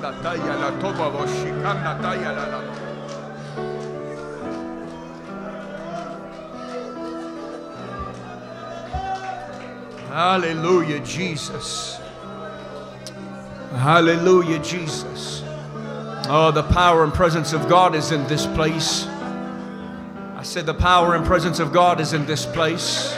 La taya la shikanda taya la la. Hallelujah, Jesus. Hallelujah, Jesus. Oh, the power and presence of God is in this place. I said, the power and presence of God is in this place.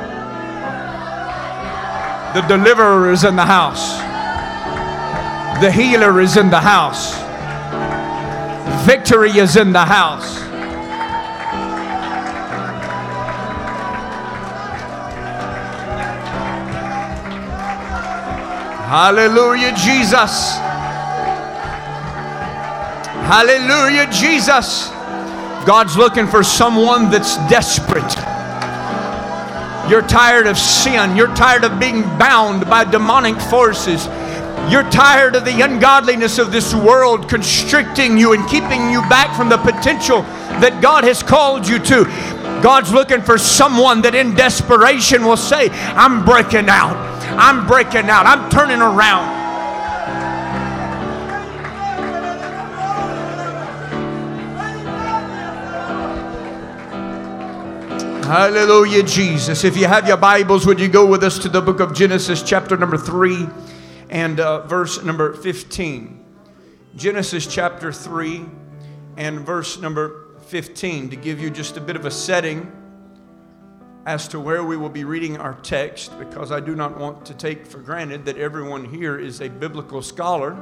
The deliverer is in the house. The healer is in the house. Victory is in the house. Hallelujah, Jesus. Hallelujah, Jesus. God's looking for someone that's desperate. You're tired of sin. You're tired of being bound by demonic forces. You're tired of the ungodliness of this world constricting you and keeping you back from the potential that God has called you to. God's looking for someone that in desperation will say, I'm breaking out. I'm breaking out. I'm turning around. Hallelujah, Jesus. If you have your Bibles, would you go with us to the book of Genesis, chapter number 3 and uh, verse number 15? Genesis chapter 3 and verse number 15 to give you just a bit of a setting as to where we will be reading our text because I do not want to take for granted that everyone here is a biblical scholar.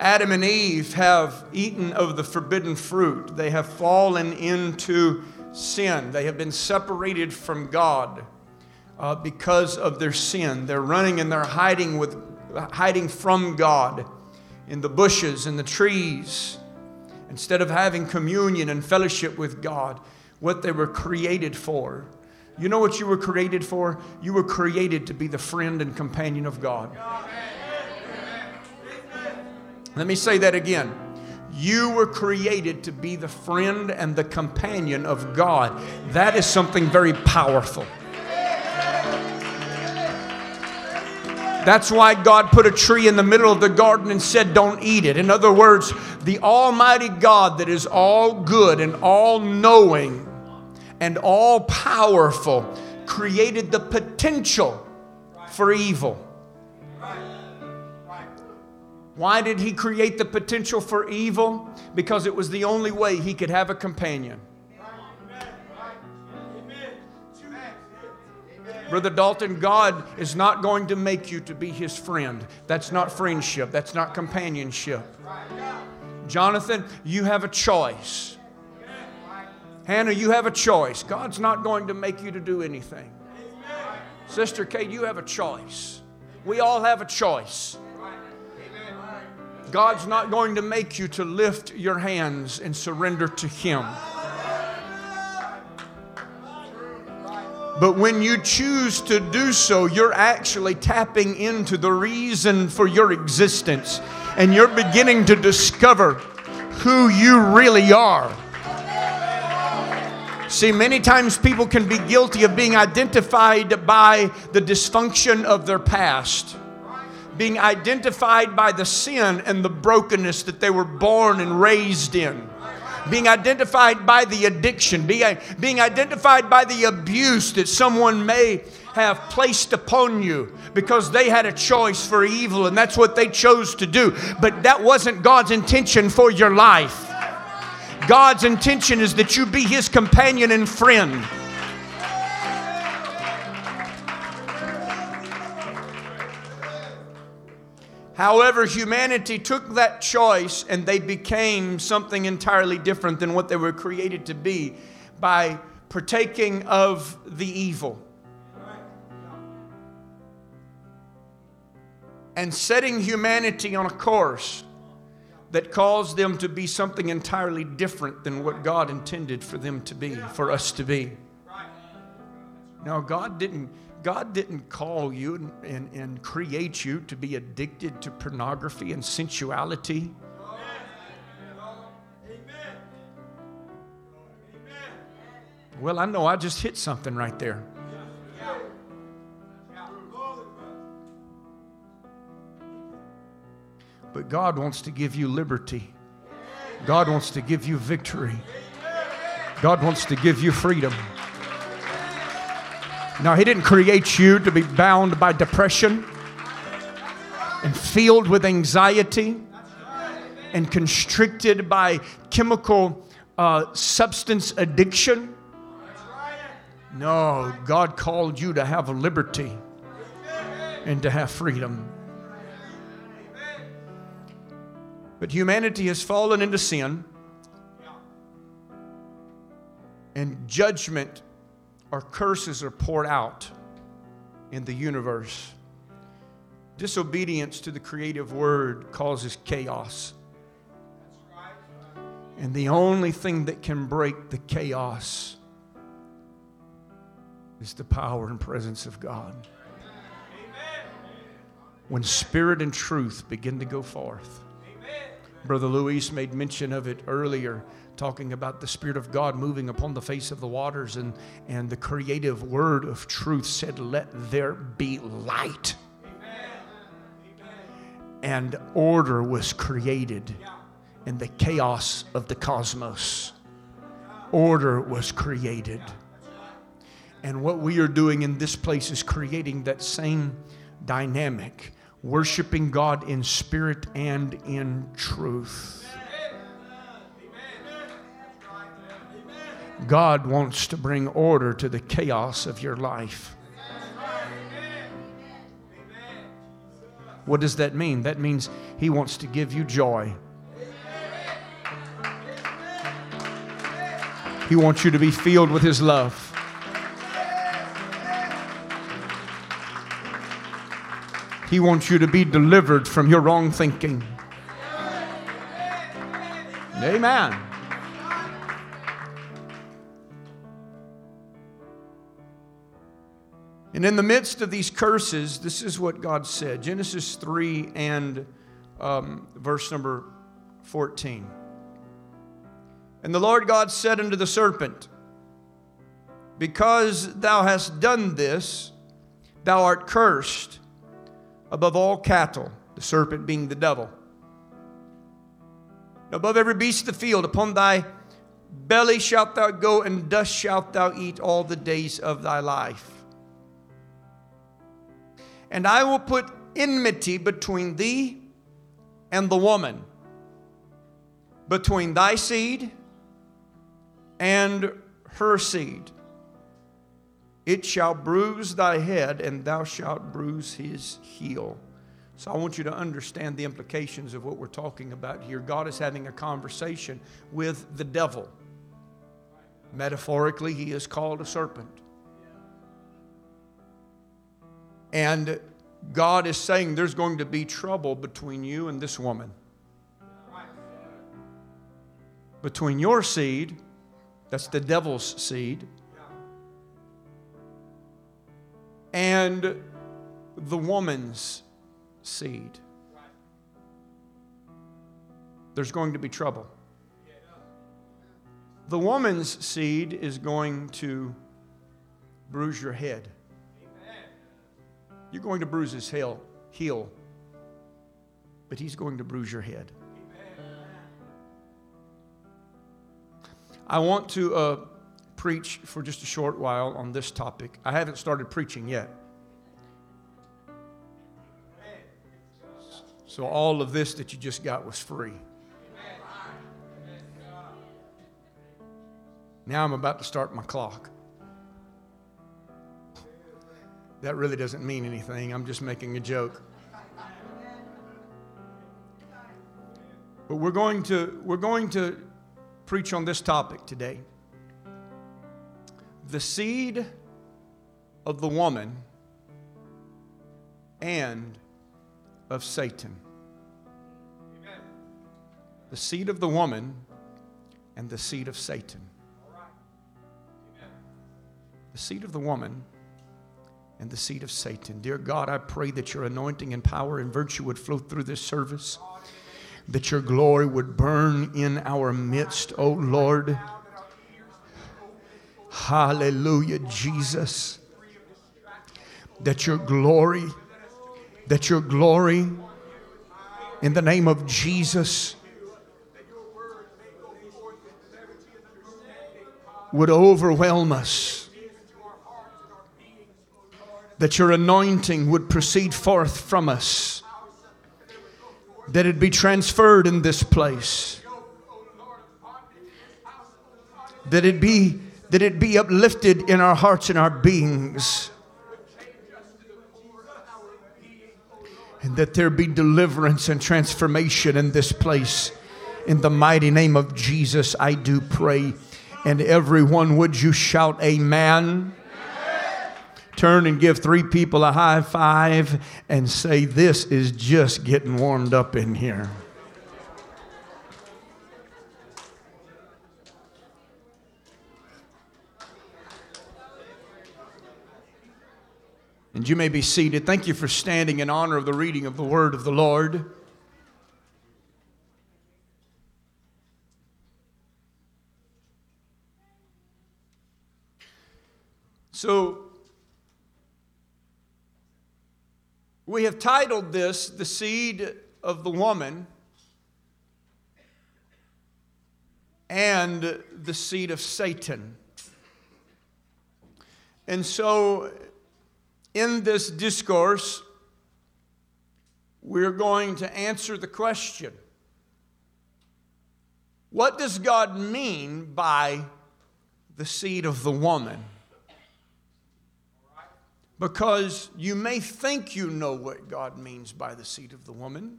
Adam and Eve have eaten of the forbidden fruit. They have fallen into sin. They have been separated from God uh, because of their sin. They're running and they're hiding with hiding from God in the bushes and the trees instead of having communion and fellowship with God, what they were created for. You know what you were created for? You were created to be the friend and companion of God. Let me say that again. You were created to be the friend and the companion of God. That is something very powerful. That's why God put a tree in the middle of the garden and said, Don't eat it. In other words, the Almighty God that is all good and all knowing and all powerful created the potential for evil. Why did he create the potential for evil? Because it was the only way he could have a companion. Brother Dalton, God is not going to make you to be his friend. That's not friendship, that's not companionship. Jonathan, you have a choice. Hannah, you have a choice. God's not going to make you to do anything. Sister Kate, you have a choice. We all have a choice. God's not going to make you to lift your hands and surrender to Him. But when you choose to do so, you're actually tapping into the reason for your existence and you're beginning to discover who you really are. See, many times people can be guilty of being identified by the dysfunction of their past being identified by the sin and the brokenness that they were born and raised in. Being identified by the addiction, being, being identified by the abuse that someone may have placed upon you because they had a choice for evil and that's what they chose to do. But that wasn't God's intention for your life. God's intention is that you be His companion and friend. However, humanity took that choice and they became something entirely different than what they were created to be by partaking of the evil. And setting humanity on a course that caused them to be something entirely different than what God intended for them to be, for us to be. Now, God didn't God didn't call you and, and, and create you to be addicted to pornography and sensuality. Well, I know I just hit something right there. But God wants to give you liberty. God wants to give you victory. God wants to give you freedom. Now, He didn't create you to be bound by depression and filled with anxiety and constricted by chemical uh, substance addiction. No, God called you to have liberty and to have freedom. But humanity has fallen into sin, and judgment or curses are poured out in the universe. Disobedience to the creative word causes chaos. And the only thing that can break the chaos is the power and presence of God. When spirit and truth begin to go forth. Brother Luis made mention of it earlier talking about the Spirit of God moving upon the face of the waters, and, and the creative word of truth said, Let there be light. And order was created in the chaos of the cosmos. Order was created. And what we are doing in this place is creating that same dynamic, worshiping God in spirit and in truth. God wants to bring order to the chaos of your life. What does that mean? That means He wants to give you joy. He wants you to be filled with His love. He wants you to be delivered from your wrong thinking. Amen. And in the midst of these curses, this is what God said Genesis 3 and um, verse number 14. And the Lord God said unto the serpent, Because thou hast done this, thou art cursed above all cattle, the serpent being the devil, above every beast of the field, upon thy belly shalt thou go, and dust shalt thou eat all the days of thy life. And I will put enmity between thee and the woman, between thy seed and her seed. It shall bruise thy head, and thou shalt bruise his heel. So I want you to understand the implications of what we're talking about here. God is having a conversation with the devil. Metaphorically, he is called a serpent. And God is saying there's going to be trouble between you and this woman. Between your seed, that's the devil's seed, and the woman's seed. There's going to be trouble. The woman's seed is going to bruise your head. You're going to bruise his heel, heel but he's going to bruise your head. I want to uh, preach for just a short while on this topic. I haven't started preaching yet. So, all of this that you just got was free. Now I'm about to start my clock. That really doesn't mean anything. I'm just making a joke. But we're going to, we're going to preach on this topic today. The seed of the woman and of Satan. Amen. The seed of the woman and the seed of Satan. The seed of the woman and the seed of Satan. Dear God, I pray that your anointing and power and virtue would flow through this service, that your glory would burn in our midst, oh Lord. Hallelujah, Jesus. That your glory, that your glory, in the name of Jesus, would overwhelm us that your anointing would proceed forth from us, that it be transferred in this place, that it be that it be uplifted in our hearts and our beings. And that there be deliverance and transformation in this place. In the mighty name of Jesus, I do pray. And everyone, would you shout, Amen? Turn and give three people a high five and say, This is just getting warmed up in here. And you may be seated. Thank you for standing in honor of the reading of the word of the Lord. So, We have titled this The Seed of the Woman and the Seed of Satan. And so, in this discourse, we're going to answer the question What does God mean by the seed of the woman? Because you may think you know what God means by the seed of the woman,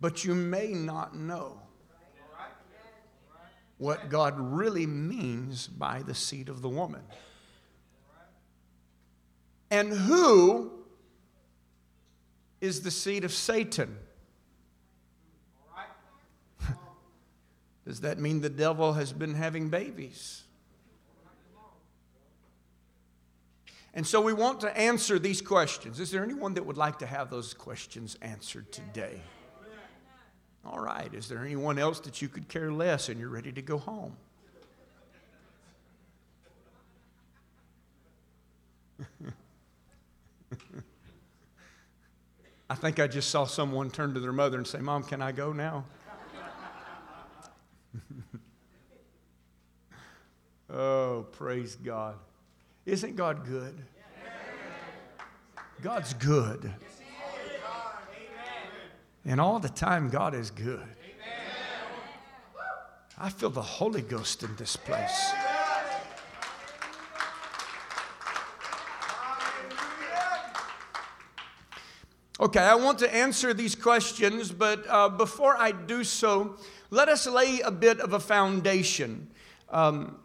but you may not know what God really means by the seed of the woman. And who is the seed of Satan? Does that mean the devil has been having babies? And so we want to answer these questions. Is there anyone that would like to have those questions answered today? All right. Is there anyone else that you could care less and you're ready to go home? I think I just saw someone turn to their mother and say, Mom, can I go now? oh, praise God. Isn't God good? God's good. And all the time, God is good. I feel the Holy Ghost in this place. Okay, I want to answer these questions, but uh, before I do so, let us lay a bit of a foundation. Um,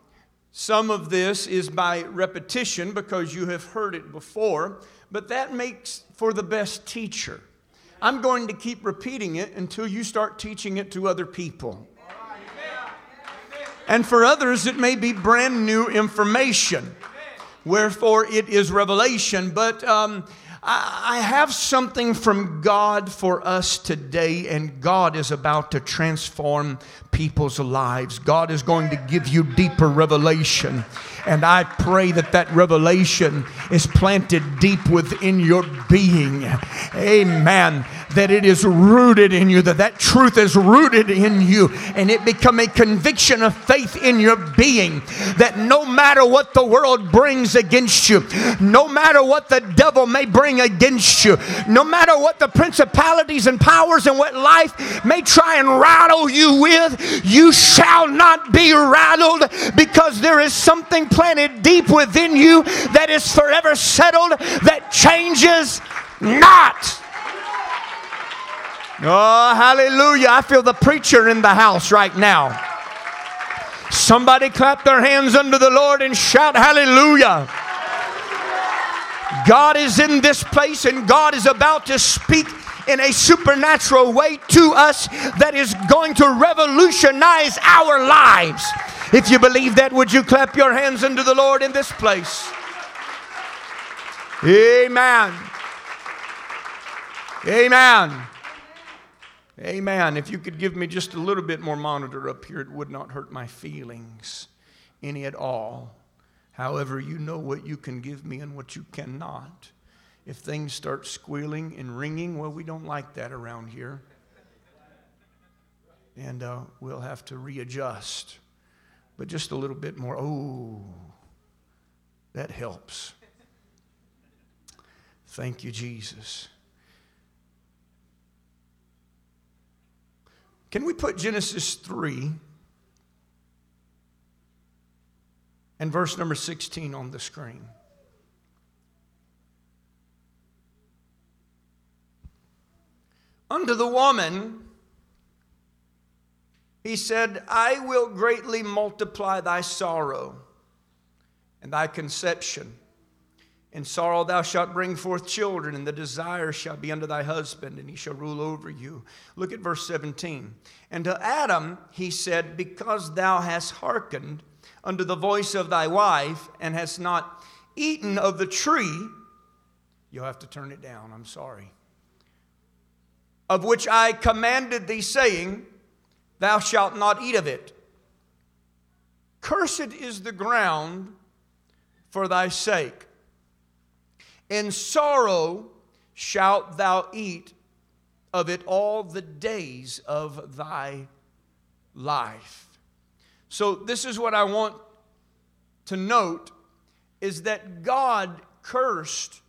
some of this is by repetition because you have heard it before, but that makes for the best teacher. I'm going to keep repeating it until you start teaching it to other people. And for others, it may be brand new information. Wherefore, it is revelation. But um, I have something from God for us today, and God is about to transform people's lives. God is going to give you deeper revelation. And I pray that that revelation is planted deep within your being. Amen. That it is rooted in you, that that truth is rooted in you, and it become a conviction of faith in your being. That no matter what the world brings against you, no matter what the devil may bring against you, no matter what the principalities and powers and what life may try and rattle you with, you shall not be rattled because there is something planted deep within you that is forever settled, that changes not. Oh, hallelujah. I feel the preacher in the house right now. Somebody clap their hands unto the Lord and shout hallelujah. God is in this place and God is about to speak in a supernatural way to us that is going to revolutionize our lives. If you believe that, would you clap your hands unto the Lord in this place? Amen. Amen. Amen. If you could give me just a little bit more monitor up here, it would not hurt my feelings any at all. However, you know what you can give me and what you cannot. If things start squealing and ringing, well, we don't like that around here. And uh, we'll have to readjust. But just a little bit more. Oh, that helps. Thank you, Jesus. Can we put Genesis 3 and verse number 16 on the screen? Unto the woman, he said, I will greatly multiply thy sorrow and thy conception. In sorrow thou shalt bring forth children, and the desire shall be unto thy husband, and he shall rule over you. Look at verse 17. And to Adam he said, Because thou hast hearkened unto the voice of thy wife, and hast not eaten of the tree, you'll have to turn it down, I'm sorry, of which I commanded thee, saying, Thou shalt not eat of it. Cursed is the ground for thy sake. In sorrow shalt thou eat of it all the days of thy life. So, this is what I want to note is that God cursed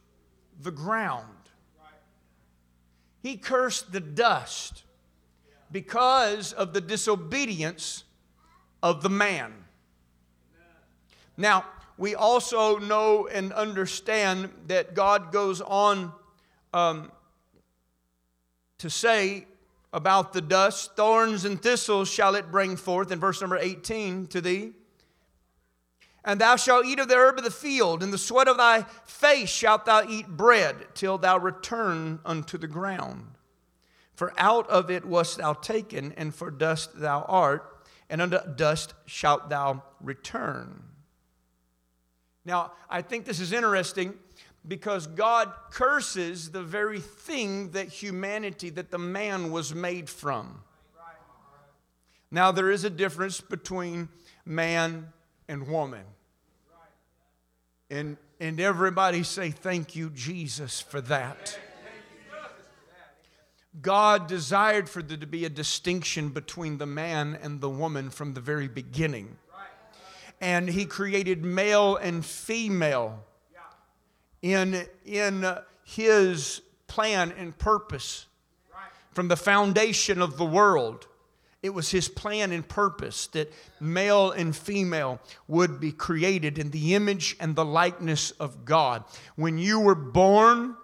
the ground. He cursed the dust because of the disobedience of the man. Now, we also know and understand that God goes on um, to say about the dust thorns and thistles shall it bring forth, in verse number 18 to thee. And thou shalt eat of the herb of the field, and the sweat of thy face shalt thou eat bread, till thou return unto the ground. For out of it wast thou taken, and for dust thou art, and unto dust shalt thou return. Now, I think this is interesting because God curses the very thing that humanity, that the man was made from. Now, there is a difference between man and woman. And, and everybody say, Thank you, Jesus, for that. God desired for there to be a distinction between the man and the woman from the very beginning and he created male and female in, in his plan and purpose from the foundation of the world. It was his plan and purpose that male and female would be created in the image and the likeness of God. When you were born,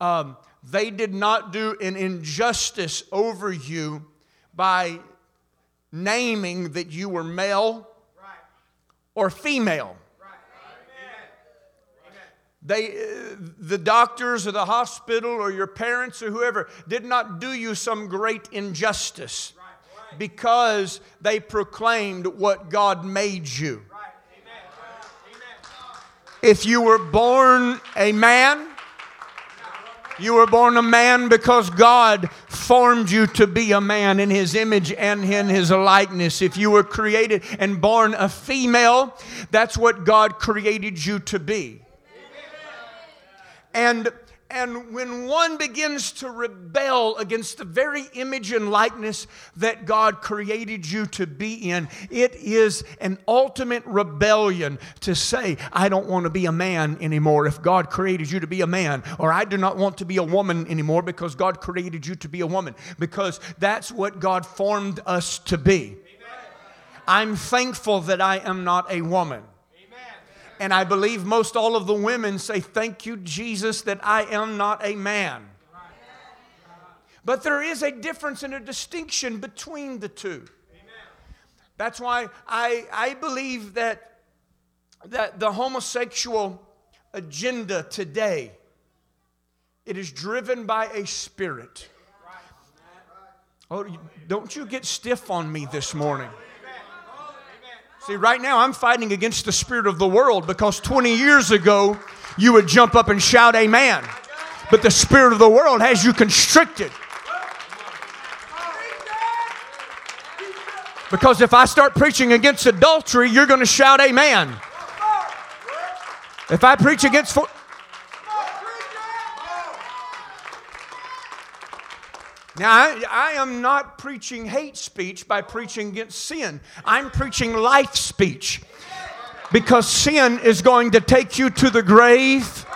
um, they did not do an injustice over you by naming that you were male or female. They, uh, the doctors or the hospital or your parents or whoever did not do you some great injustice because they proclaimed what God made you. If you were born a man, you were born a man because God formed you to be a man in His image and in His likeness. If you were created and born a female, that's what God created you to be. And and when one begins to rebel against the very image and likeness that God created you to be in, it is an ultimate rebellion to say, I don't want to be a man anymore if God created you to be a man, or I do not want to be a woman anymore because God created you to be a woman, because that's what God formed us to be. I'm thankful that I am not a woman. And I believe most all of the women say, Thank you, Jesus, that I am not a man. But there is a difference and a distinction between the two. That's why I, I believe that, that the homosexual agenda today it is driven by a spirit. Oh, don't you get stiff on me this morning. See, right now I'm fighting against the spirit of the world because 20 years ago you would jump up and shout amen. But the spirit of the world has you constricted. Because if I start preaching against adultery, you're going to shout amen. If I preach against. For- Now, I, I, am not preaching hate speech by preaching against sin. I'm preaching life speech because sin is going to take you to the grave.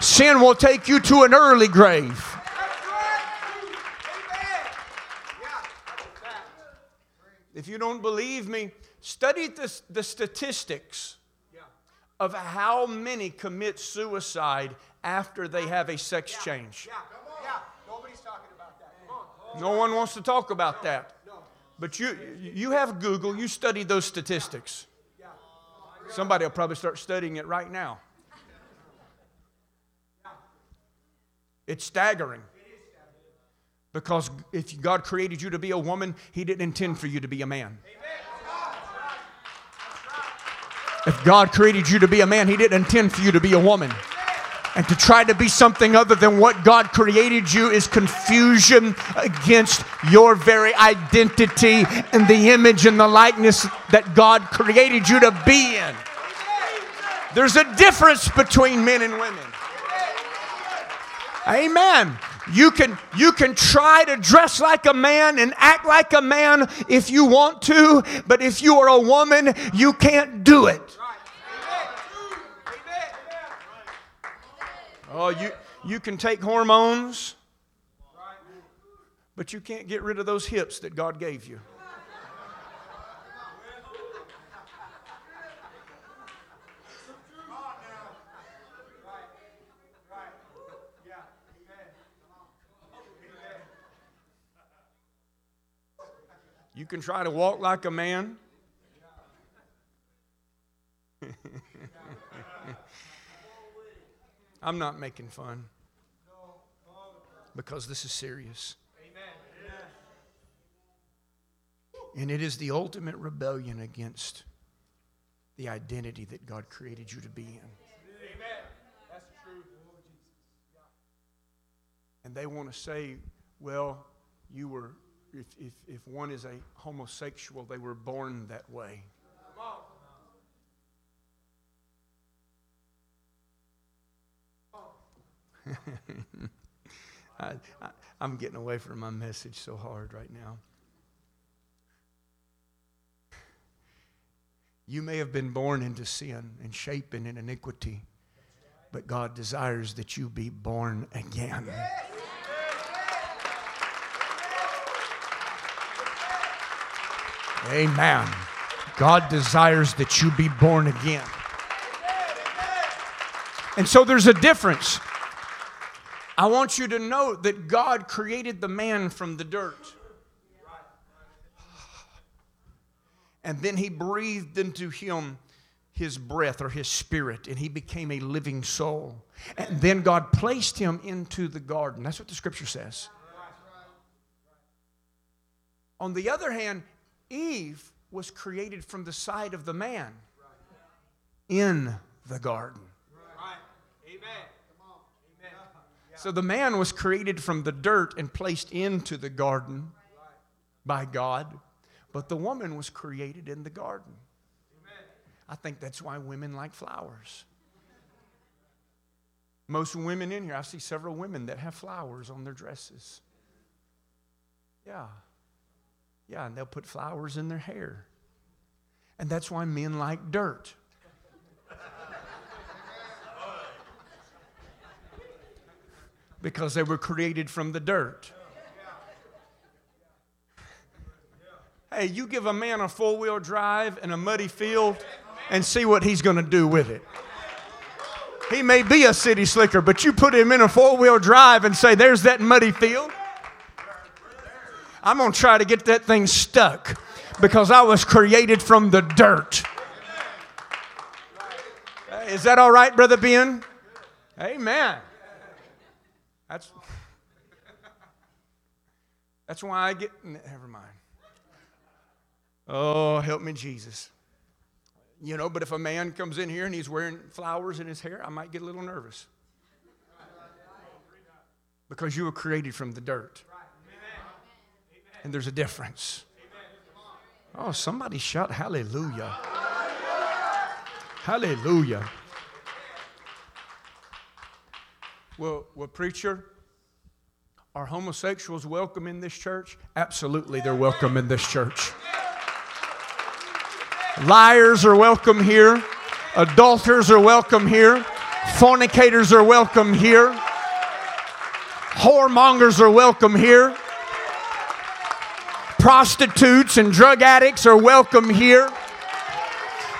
Sin will take you to an early grave. If you don't believe me, study the, the statistics of how many commit suicide after they have a sex change. No one wants to talk about that. But you, you have Google, you study those statistics. Somebody will probably start studying it right now. It's staggering. Because if God created you to be a woman, He didn't intend for you to be a man. If God created you to be a man, He didn't intend for you to be a woman. And to try to be something other than what God created you is confusion against your very identity and the image and the likeness that God created you to be in. There's a difference between men and women. Amen. You can, you can try to dress like a man and act like a man if you want to, but if you are a woman, you can't do it. Oh, you, you can take hormones, but you can't get rid of those hips that God gave you. You can try to walk like a man. I'm not making fun because this is serious. And it is the ultimate rebellion against the identity that God created you to be in. And they want to say, well, you were, if, if, if one is a homosexual, they were born that way. I, am getting away from my message so hard right now. You may have been born into sin and shapen in iniquity, but God desires that you be born again. Amen. God desires that you be born again. And so there's a difference. I want you to know that God created the man from the dirt. And then he breathed into him his breath or his spirit, and he became a living soul. And then God placed him into the garden. That's what the scripture says. On the other hand, Eve was created from the side of the man in the garden. So the man was created from the dirt and placed into the garden by God, but the woman was created in the garden. I think that's why women like flowers. Most women in here, I see several women that have flowers on their dresses. Yeah. Yeah, and they'll put flowers in their hair. And that's why men like dirt. Because they were created from the dirt. Hey, you give a man a four wheel drive in a muddy field and see what he's going to do with it. He may be a city slicker, but you put him in a four wheel drive and say, There's that muddy field. I'm going to try to get that thing stuck because I was created from the dirt. Is that all right, Brother Ben? Amen. That's, that's why I get, never mind. Oh, help me, Jesus. You know, but if a man comes in here and he's wearing flowers in his hair, I might get a little nervous. Because you were created from the dirt. And there's a difference. Oh, somebody shout hallelujah. Hallelujah. Well, well, preacher, are homosexuals welcome in this church? Absolutely, they're welcome in this church. Liars are welcome here. Adulterers are welcome here. Fornicators are welcome here. Whoremongers are welcome here. Prostitutes and drug addicts are welcome here.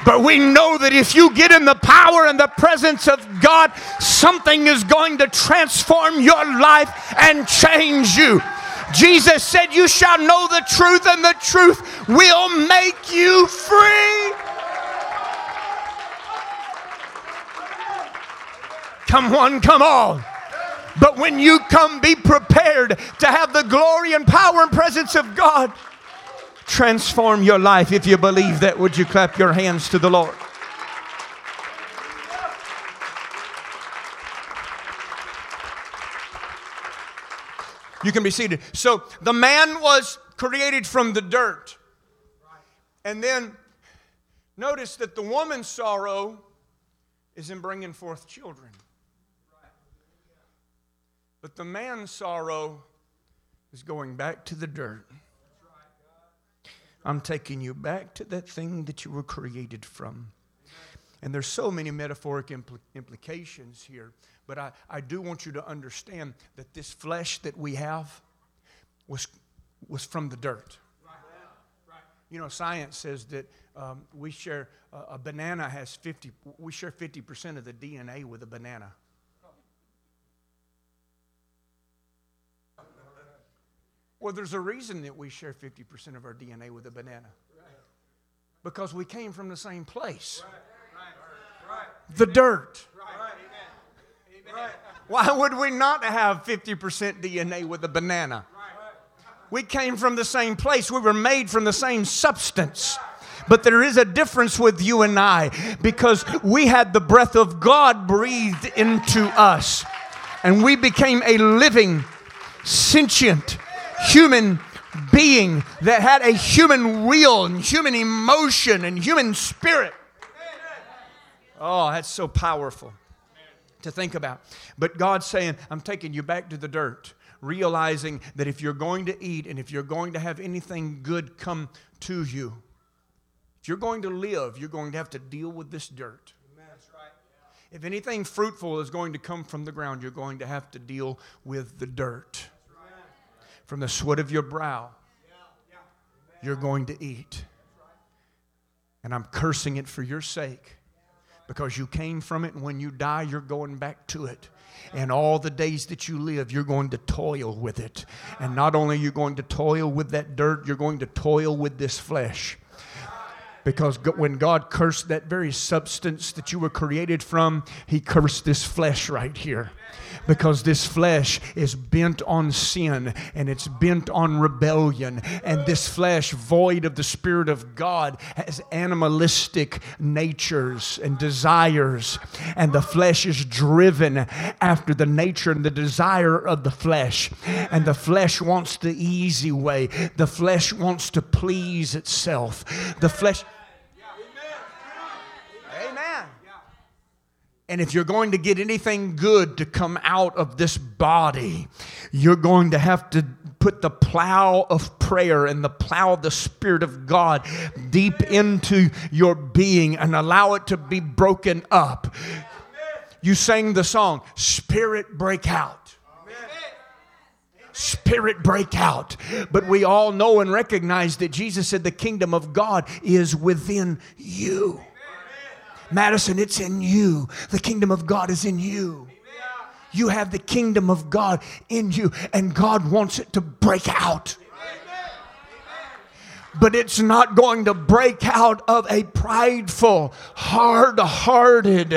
But we know that if you get in the power and the presence of God, something is going to transform your life and change you. Jesus said, You shall know the truth, and the truth will make you free. Come on, come on. But when you come, be prepared to have the glory and power and presence of God transform your life. If you believe that, would you clap your hands to the Lord? You can be seated. So the man was created from the dirt. And then notice that the woman's sorrow is in bringing forth children. But the man's sorrow is going back to the dirt. I'm taking you back to that thing that you were created from. And there's so many metaphoric impl- implications here, but I, I do want you to understand that this flesh that we have was, was from the dirt. You know, science says that um, we share, uh, a banana has 50, we share 50% of the DNA with a banana. Well, there's a reason that we share 50% of our DNA with a banana. Because we came from the same place the dirt. Why would we not have 50% DNA with a banana? We came from the same place, we were made from the same substance. But there is a difference with you and I because we had the breath of God breathed into us and we became a living, sentient, human being that had a human will and human emotion and human spirit. Oh, that's so powerful to think about. But God's saying, I'm taking you back to the dirt, realizing that if you're going to eat and if you're going to have anything good come to you, if you're going to live, you're going to have to deal with this dirt. If anything fruitful is going to come from the ground, you're going to have to deal with the dirt from the sweat of your brow, you're going to eat. And I'm cursing it for your sake because you came from it, and when you die, you're going back to it. And all the days that you live, you're going to toil with it. And not only are you going to toil with that dirt, you're going to toil with this flesh. Because when God cursed that very substance that you were created from, He cursed this flesh right here because this flesh is bent on sin and it's bent on rebellion. And this flesh, void of the Spirit of God, has animalistic natures and desires. And the flesh is driven after the nature and the desire of the flesh. And the flesh wants the easy way, the flesh wants to please itself. The flesh. And if you're going to get anything good to come out of this body, you're going to have to put the plow of prayer and the plow of the Spirit of God deep into your being and allow it to be broken up. You sang the song, Spirit Break Out. Spirit break out. But we all know and recognize that Jesus said the kingdom of God is within you. Madison, it's in you. The kingdom of God is in you. You have the kingdom of God in you, and God wants it to break out. But it's not going to break out of a prideful, hard hearted,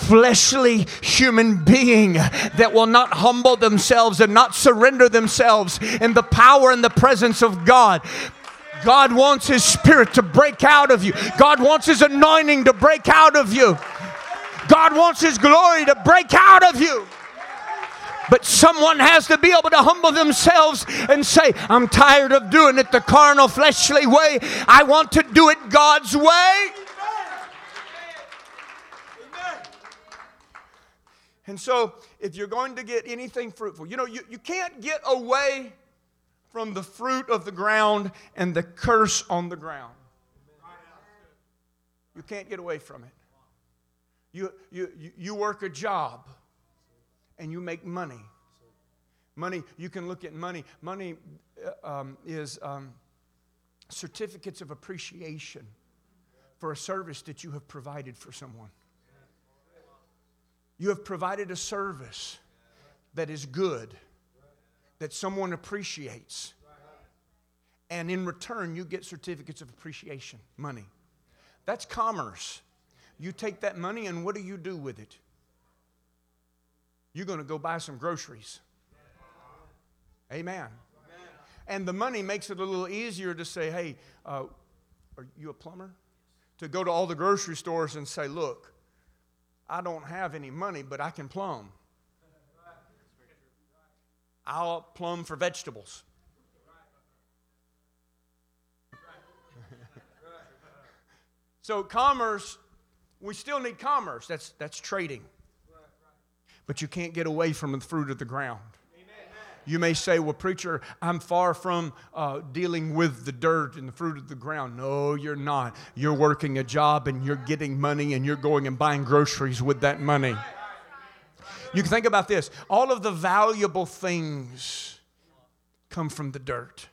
fleshly human being that will not humble themselves and not surrender themselves in the power and the presence of God. God wants His Spirit to break out of you. God wants His anointing to break out of you. God wants His glory to break out of you. But someone has to be able to humble themselves and say, I'm tired of doing it the carnal, fleshly way. I want to do it God's way. And so, if you're going to get anything fruitful, you know, you, you can't get away from the fruit of the ground and the curse on the ground. You can't get away from it. You, you, you work a job and you make money. Money, you can look at money. Money uh, um, is um, certificates of appreciation for a service that you have provided for someone. You have provided a service that is good, that someone appreciates. And in return, you get certificates of appreciation, money. That's commerce. You take that money, and what do you do with it? you're going to go buy some groceries. Amen. And the money makes it a little easier to say, hey, uh, are you a plumber? To go to all the grocery stores and say, look, I don't have any money, but I can plumb. I'll plumb for vegetables. so, commerce, we still need commerce. That's, that's trading but you can't get away from the fruit of the ground. You may say, Well, preacher, I'm far from uh, dealing with the dirt and the fruit of the ground. No, you're not. You're working a job and you're getting money and you're going and buying groceries with that money. You can think about this all of the valuable things come from the dirt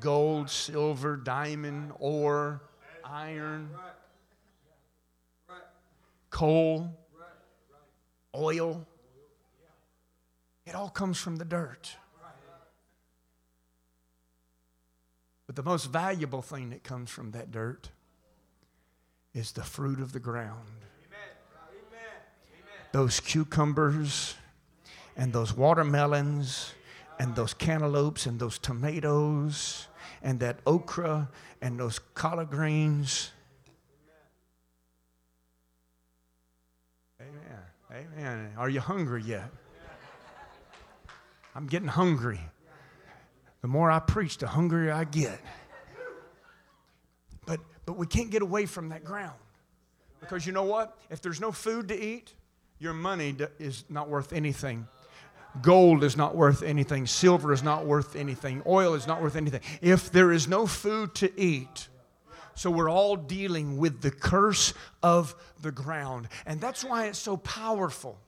gold, silver, diamond, ore, iron, coal oil. It all comes from the dirt. But the most valuable thing that comes from that dirt is the fruit of the ground. Those cucumbers and those watermelons and those cantaloupes and those tomatoes and that okra and those collard greens Amen. Amen. Are you hungry yet? I'm getting hungry. The more I preach, the hungrier I get. But, but we can't get away from that ground. Because you know what? If there's no food to eat, your money is not worth anything. Gold is not worth anything. Silver is not worth anything. Oil is not worth anything. If there is no food to eat, so we're all dealing with the curse of the ground. And that's why it's so powerful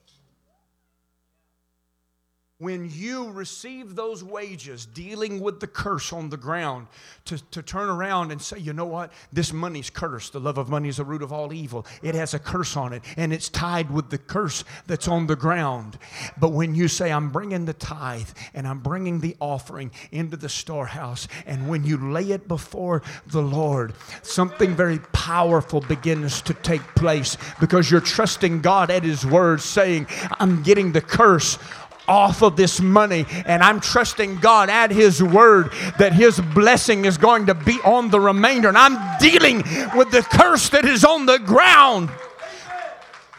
when you receive those wages, dealing with the curse on the ground, to, to turn around and say, you know what? This money's cursed. The love of money is the root of all evil. It has a curse on it, and it's tied with the curse that's on the ground. But when you say, I'm bringing the tithe and I'm bringing the offering into the storehouse, and when you lay it before the Lord, something very powerful begins to take place because you're trusting God at His word, saying, I'm getting the curse off of this money. And I'm trusting God at His word that His blessing is going to be on the remainder. And I'm dealing with the curse that is on the ground.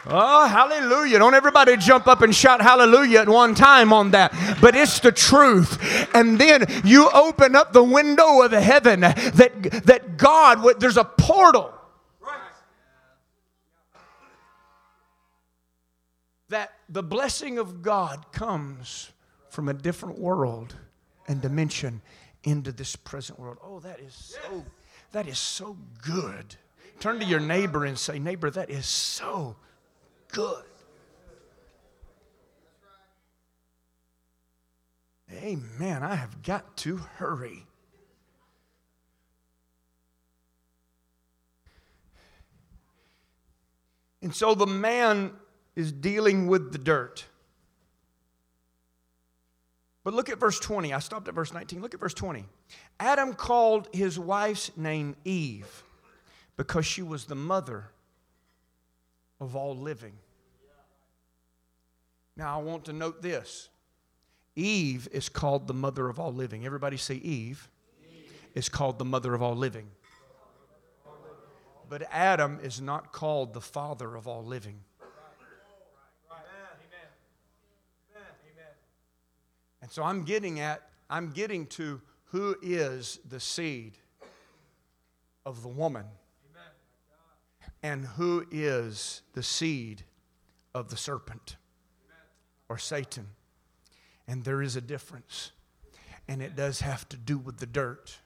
Oh, hallelujah. Don't everybody jump up and shout hallelujah at one time on that. But it's the truth. And then you open up the window of heaven that, that God, there's a portal the blessing of God comes from a different world and dimension into this present world. Oh, that is so that is so good. Turn to your neighbor and say, "Neighbor, that is so good." Amen. I have got to hurry. And so the man is dealing with the dirt. But look at verse 20. I stopped at verse 19. Look at verse 20. Adam called his wife's name Eve because she was the mother of all living. Now, I want to note this Eve is called the mother of all living. Everybody say Eve, Eve. is called the mother of all living. But Adam is not called the father of all living. And so I'm getting at, I'm getting to who is the seed of the woman and who is the seed of the serpent or Satan. And there is a difference. And it does have to do with the dirt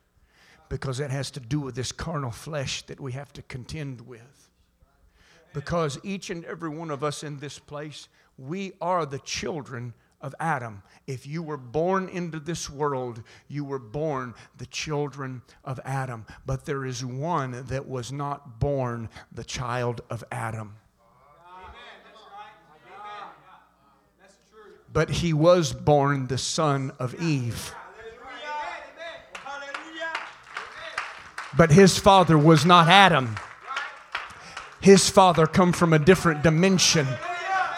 because it has to do with this carnal flesh that we have to contend with. Because each and every one of us in this place, we are the children of Adam. If you were born into this world, you were born the children of Adam. But there is one that was not born the child of Adam. But he was born the son of Eve. But his father was not Adam. His father come from a different dimension.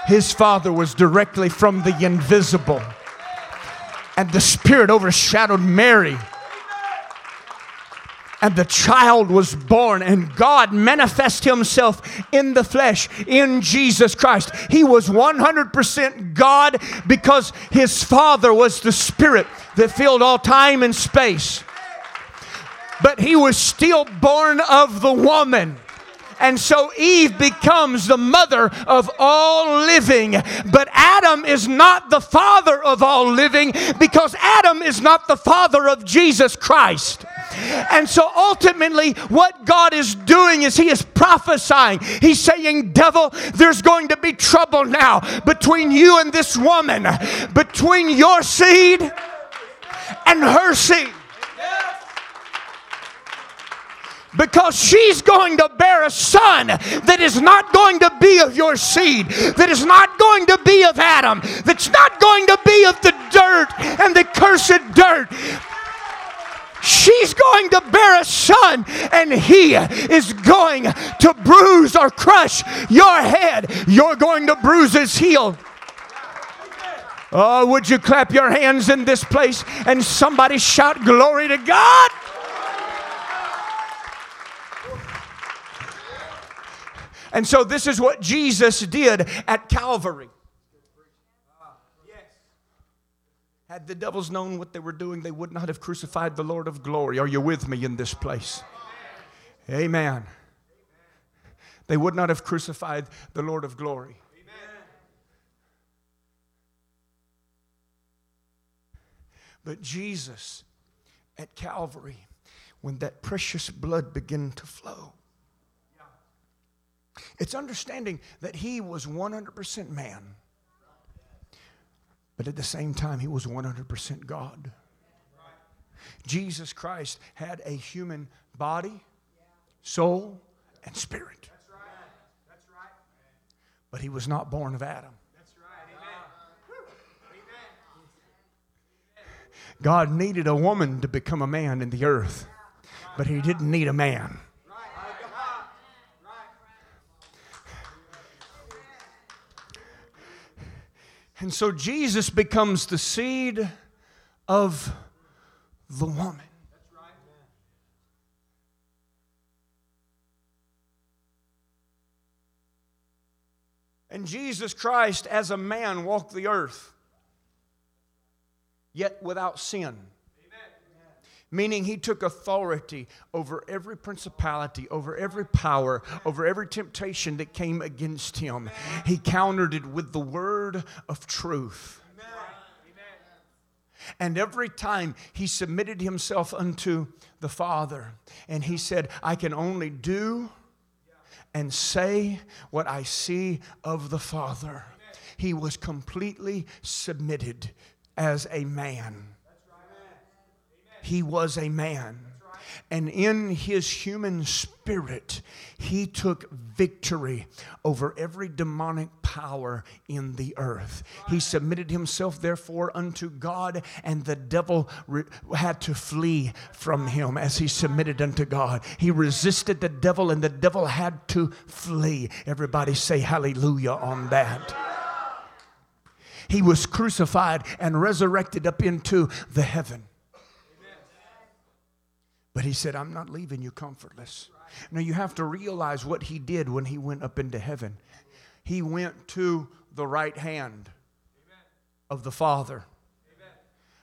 His father was directly from the invisible. And the Spirit overshadowed Mary. And the child was born, and God manifest Himself in the flesh in Jesus Christ. He was 100% God because His Father was the Spirit that filled all time and space but he was still born of the woman. And so Eve becomes the mother of all living. But Adam is not the father of all living because Adam is not the father of Jesus Christ. And so ultimately, what God is doing is He is prophesying. He's saying, Devil, there's going to be trouble now between you and this woman, between your seed and her seed because she's going to bear a son that is not going to be of your seed, that is not going to be of Adam, that's not going to be of the dirt and the cursed dirt. She's going to bear a son, and he is going to bruise or crush your head. You're going to bruise his heel. Oh, would you clap your hands in this place and somebody shout glory to God? And so, this is what Jesus did at Calvary. Yes. Had the devils known what they were doing, they would not have crucified the Lord of glory. Are you with me in this place? Amen. They would not have crucified the Lord of glory. But Jesus at Calvary, when that precious blood began to flow, it's understanding that he was 100% man, but at the same time, he was 100% God. Jesus Christ had a human body, soul, and spirit. But he was not born of Adam. God needed a woman to become a man in the earth, but he didn't need a man. And so Jesus becomes the seed of the woman. And Jesus Christ, as a man, walked the earth, yet without sin meaning he took authority over every principality, over every power, over every temptation that came against him. He countered it with the word of truth. And every time he submitted himself unto the Father, and he said, I can only do and say what I see of the Father. He was completely submitted as a man he was a man. And in his human spirit, he took victory over every demonic power in the earth. He submitted himself, therefore, unto God, and the devil re- had to flee from him as he submitted unto God. He resisted the devil, and the devil had to flee. Everybody say hallelujah on that. He was crucified and resurrected up into the heaven. But he said, I'm not leaving you comfortless. Now you have to realize what he did when he went up into heaven. He went to the right hand of the Father.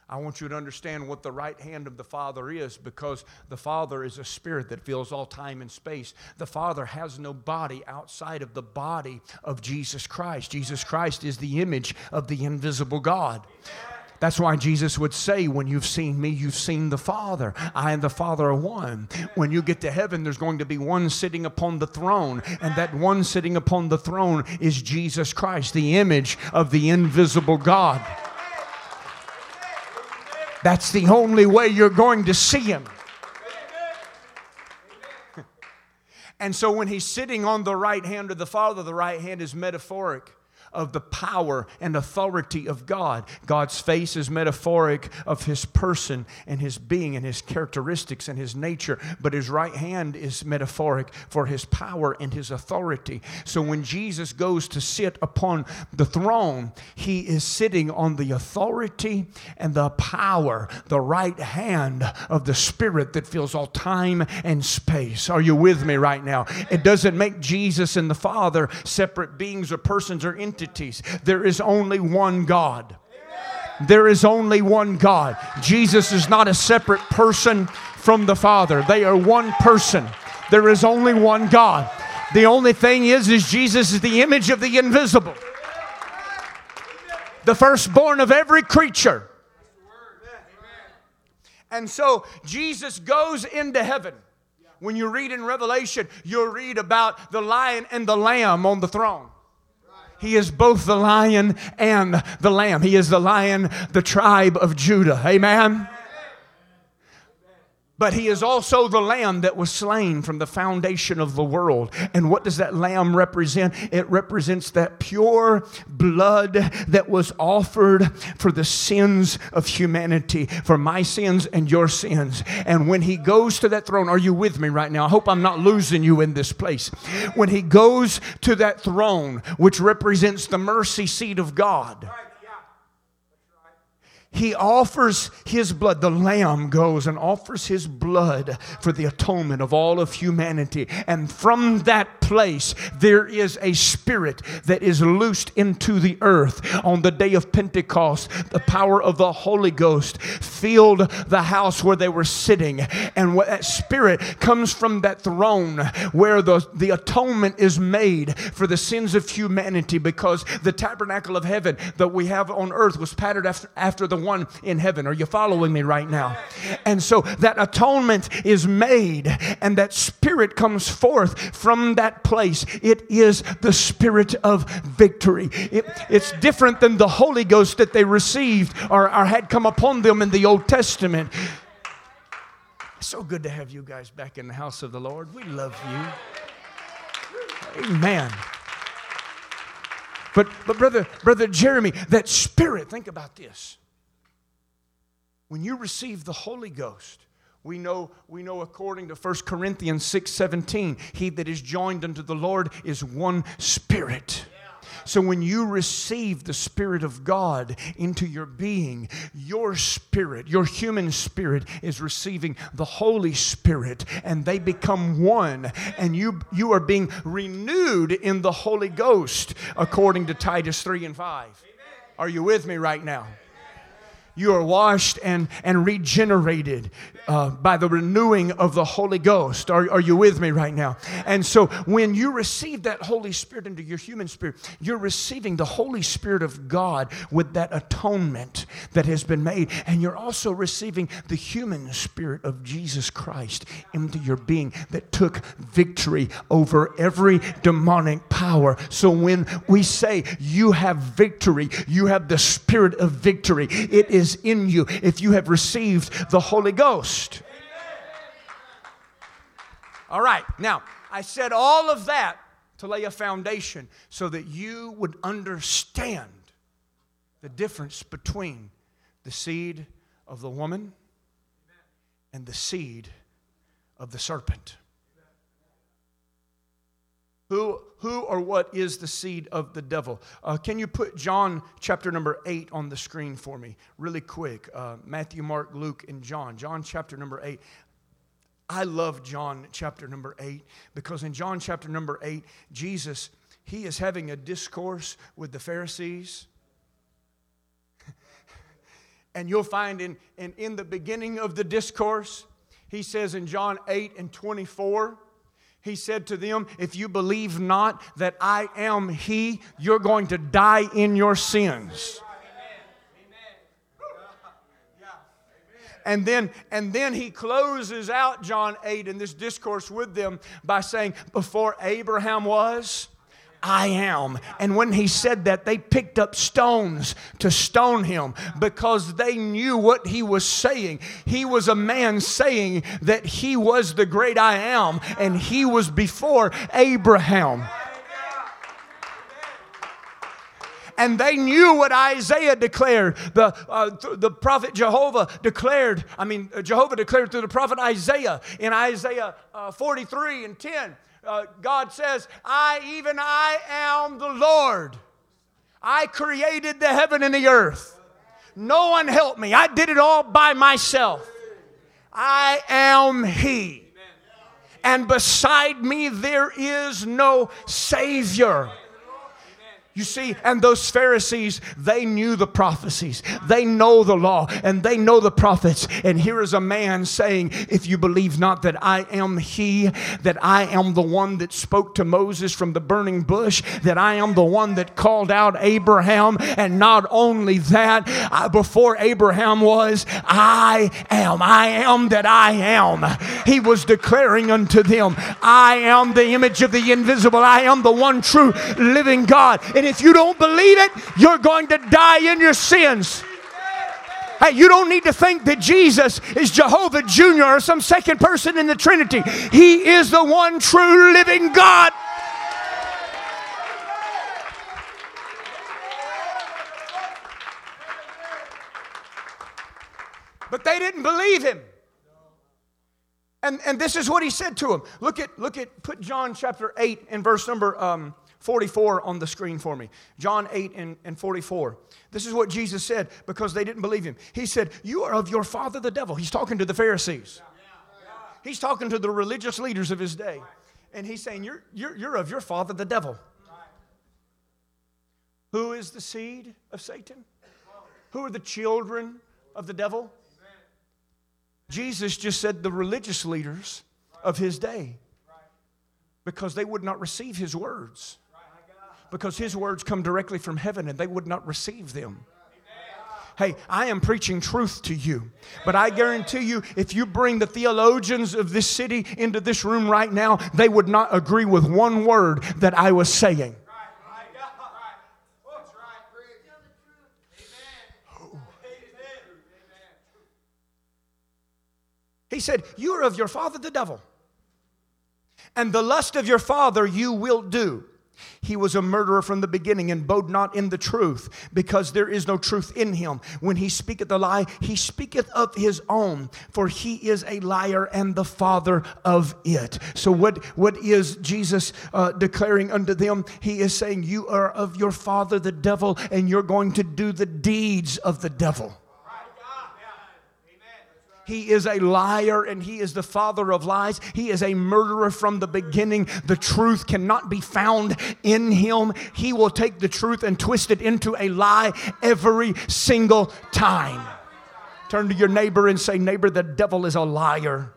I want you to understand what the right hand of the Father is because the Father is a spirit that fills all time and space. The Father has no body outside of the body of Jesus Christ. Jesus Christ is the image of the invisible God. That's why Jesus would say, When you've seen me, you've seen the Father. I and the Father are one. When you get to heaven, there's going to be one sitting upon the throne, and that one sitting upon the throne is Jesus Christ, the image of the invisible God. That's the only way you're going to see him. And so when he's sitting on the right hand of the Father, the right hand is metaphoric of the power and authority of God. God's face is metaphoric of his person and his being and his characteristics and his nature, but his right hand is metaphoric for his power and his authority. So when Jesus goes to sit upon the throne, he is sitting on the authority and the power, the right hand of the Spirit that fills all time and space. Are you with me right now? It doesn't make Jesus and the Father separate beings or persons or entities There is only one God. There is only one God. Jesus is not a separate person from the Father. They are one person. There is only one God. The only thing is is Jesus is the image of the invisible. The firstborn of every creature. And so Jesus goes into heaven. When you read in Revelation, you'll read about the lion and the lamb on the throne. He is both the lion and the lamb. He is the lion, the tribe of Judah. Amen. But he is also the lamb that was slain from the foundation of the world. And what does that lamb represent? It represents that pure blood that was offered for the sins of humanity, for my sins and your sins. And when he goes to that throne, are you with me right now? I hope I'm not losing you in this place. When he goes to that throne, which represents the mercy seat of God he offers his blood. The lamb goes and offers his blood for the atonement of all of humanity. And from that place, there is a spirit that is loosed into the earth. On the day of Pentecost, the power of the Holy Ghost filled the house where they were sitting. And that spirit comes from that throne where the, the atonement is made for the sins of humanity because the tabernacle of heaven that we have on earth was patterned after, after the one in heaven. Are you following me right now? And so that atonement is made and that spirit comes forth from that place. It is the spirit of victory. It, it's different than the Holy Ghost that they received or, or had come upon them in the Old Testament. so good to have you guys back in the house of the Lord. We love you. Amen. But, but brother, brother Jeremy, that spirit, think about this. When you receive the Holy Ghost, we know, we know according to 1 Corinthians 6 17, he that is joined unto the Lord is one spirit. So when you receive the Spirit of God into your being, your spirit, your human spirit, is receiving the Holy Spirit, and they become one. And you, you are being renewed in the Holy Ghost, according to Titus 3 and 5. Are you with me right now? You are washed and, and regenerated uh, by the renewing of the Holy Ghost. Are, are you with me right now? And so when you receive that Holy Spirit into your human spirit, you're receiving the Holy Spirit of God with that atonement that has been made. And you're also receiving the human spirit of Jesus Christ into your being that took victory over every demonic power. So when we say you have victory, you have the spirit of victory. It is is in you if you have received the Holy Ghost. All right, now, I said all of that to lay a foundation so that you would understand the difference between the seed of the woman and the seed of the serpent. Who, who or what is the seed of the devil? Uh, can you put John chapter number 8 on the screen for me, really quick? Uh, Matthew, Mark, Luke, and John. John chapter number 8. I love John chapter number 8 because in John chapter number 8, Jesus, he is having a discourse with the Pharisees. and you'll find in, in, in the beginning of the discourse, he says in John 8 and 24, he said to them, If you believe not that I am He, you're going to die in your sins. And then, and then he closes out John 8 in this discourse with them by saying, Before Abraham was, I am. And when he said that, they picked up stones to stone him because they knew what he was saying. He was a man saying that he was the great I am, and he was before Abraham. and they knew what Isaiah declared. The, uh, th- the prophet Jehovah declared, I mean, uh, Jehovah declared through the prophet Isaiah in Isaiah uh, 43 and 10. Uh, God says, I, even I am the Lord. I created the heaven and the earth. No one helped me. I did it all by myself. I am He. And beside me, there is no Savior. You see, and those Pharisees, they knew the prophecies, they know the law, and they know the prophets. And here is a man saying, If you believe not that I am He, that I am the one that spoke to Moses from the burning bush, that I am the one that called out Abraham, and not only that, I, before Abraham was, I am, I am that I am. He was declaring unto them, I am the image of the invisible, I am the one true living God. And if you don't believe it, you're going to die in your sins. Hey, you don't need to think that Jesus is Jehovah Jr. or some second person in the Trinity. He is the one true living God. But they didn't believe him. And, and this is what he said to them. Look at, look at, put John chapter 8 and verse number um, 44 on the screen for me. John 8 and, and 44. This is what Jesus said because they didn't believe him. He said, You are of your father the devil. He's talking to the Pharisees, he's talking to the religious leaders of his day. And he's saying, You're, you're, you're of your father the devil. Who is the seed of Satan? Who are the children of the devil? Jesus just said the religious leaders of his day because they would not receive his words because his words come directly from heaven and they would not receive them. Hey, I am preaching truth to you. But I guarantee you, if you bring the theologians of this city into this room right now, they would not agree with one word that I was saying. He said, You are of your father the devil, and the lust of your father you will do. He was a murderer from the beginning and bode not in the truth, because there is no truth in him. When he speaketh a lie, he speaketh of his own, for he is a liar and the father of it. So, what, what is Jesus uh, declaring unto them? He is saying, You are of your father, the devil, and you're going to do the deeds of the devil. He is a liar and he is the father of lies. He is a murderer from the beginning. The truth cannot be found in him. He will take the truth and twist it into a lie every single time. Turn to your neighbor and say, Neighbor, the devil is a liar.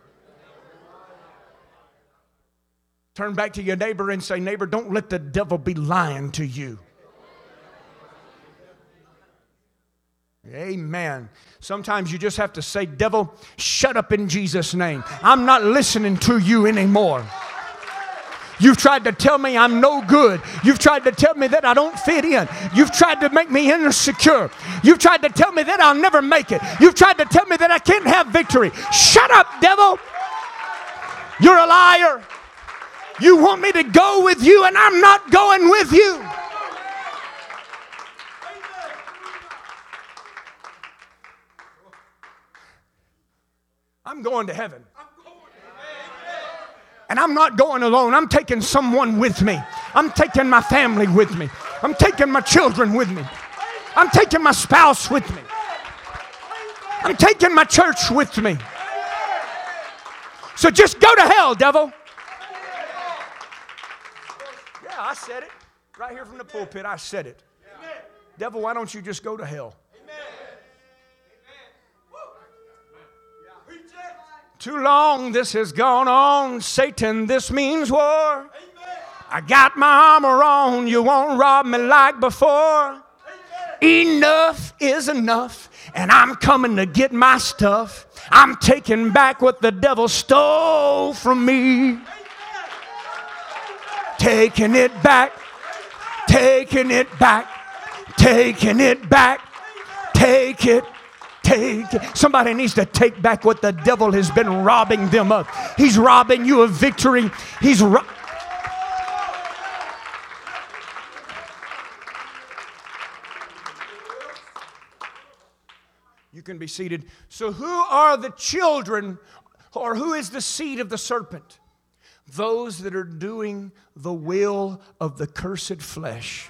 Turn back to your neighbor and say, Neighbor, don't let the devil be lying to you. Amen. Sometimes you just have to say, Devil, shut up in Jesus' name. I'm not listening to you anymore. You've tried to tell me I'm no good. You've tried to tell me that I don't fit in. You've tried to make me insecure. You've tried to tell me that I'll never make it. You've tried to tell me that I can't have victory. Shut up, devil. You're a liar. You want me to go with you, and I'm not going with you. I'm going to heaven. And I'm not going alone. I'm taking someone with me. I'm taking my family with me. I'm taking my children with me. I'm taking my spouse with me. I'm taking my church with me. So just go to hell, devil. Yeah, I said it. Right here from the pulpit, I said it. Devil, why don't you just go to hell? Too long this has gone on, Satan, this means war. I got my armor on, you won't rob me like before. Enough is enough, and I'm coming to get my stuff. I'm taking back what the devil stole from me. Taking it back, taking it back, taking it back, take it take. Somebody needs to take back what the devil has been robbing them of. He's robbing you of victory. He's ro- You can be seated. So, who are the children, or who is the seed of the serpent? Those that are doing the will of the cursed flesh.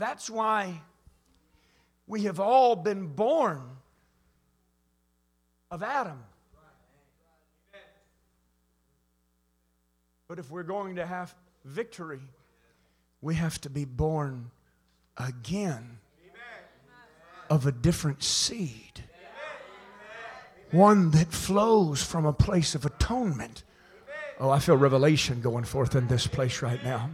That's why we have all been born of Adam. But if we're going to have victory, we have to be born again of a different seed. One that flows from a place of atonement. Oh, I feel revelation going forth in this place right now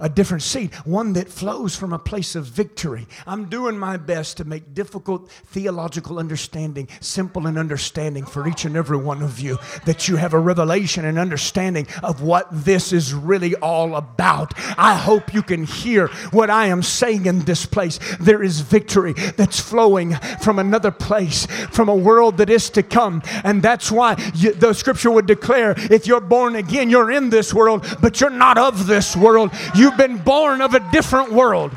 a different seed, one that flows from a place of victory. I'm doing my best to make difficult theological understanding simple and understanding for each and every one of you, that you have a revelation and understanding of what this is really all about. I hope you can hear what I am saying in this place. There is victory that's flowing from another place, from a world that is to come. And that's why you, the scripture would declare if you're born again, you're in this world, but you're not of this world. You You've been born of a different world.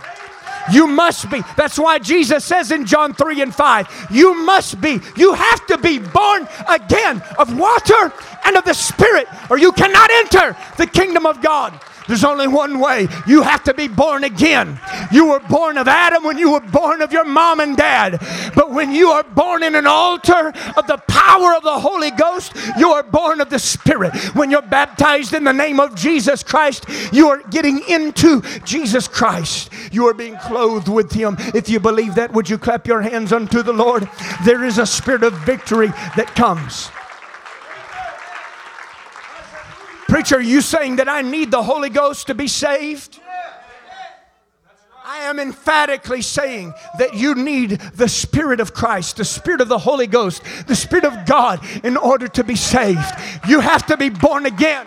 You must be. That's why Jesus says in John 3 and 5, you must be, you have to be born again of water and of the Spirit, or you cannot enter the kingdom of God. There's only one way. You have to be born again. You were born of Adam when you were born of your mom and dad. But when you are born in an altar of the power of the Holy Ghost, you are born of the Spirit. When you're baptized in the name of Jesus Christ, you are getting into Jesus Christ. You are being clothed with Him. If you believe that, would you clap your hands unto the Lord? There is a spirit of victory that comes. Preacher, are you saying that I need the Holy Ghost to be saved? I am emphatically saying that you need the Spirit of Christ, the Spirit of the Holy Ghost, the Spirit of God in order to be saved. You have to be born again.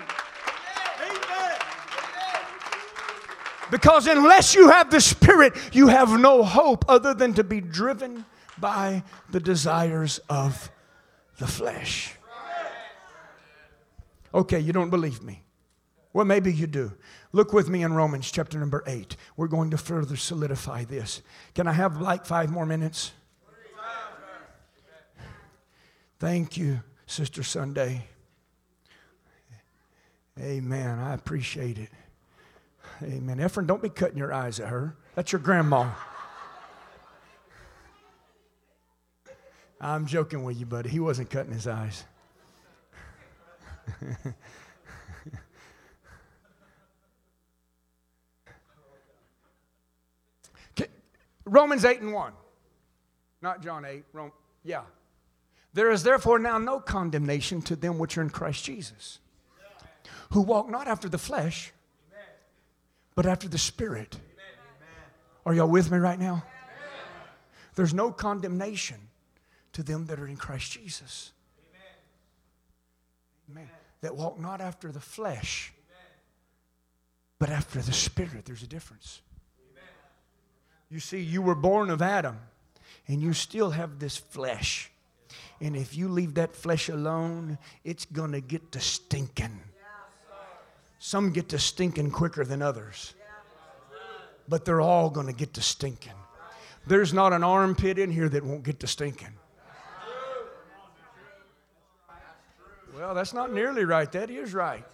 Because unless you have the Spirit, you have no hope other than to be driven by the desires of the flesh. Okay, you don't believe me. Well, maybe you do. Look with me in Romans chapter number 8. We're going to further solidify this. Can I have like five more minutes? Thank you, Sister Sunday. Amen. I appreciate it. Amen. Ephraim, don't be cutting your eyes at her. That's your grandma. I'm joking with you, buddy. He wasn't cutting his eyes. Romans 8 and 1. Not John 8. Rome, yeah. There is therefore now no condemnation to them which are in Christ Jesus, who walk not after the flesh, but after the Spirit. Are y'all with me right now? There's no condemnation to them that are in Christ Jesus. Amen. That walk not after the flesh, but after the Spirit. There's a difference. You see, you were born of Adam, and you still have this flesh. And if you leave that flesh alone, it's going to get to stinking. Some get to stinking quicker than others, but they're all going to get to stinking. There's not an armpit in here that won't get to stinking. Well, that's not nearly right. That is right.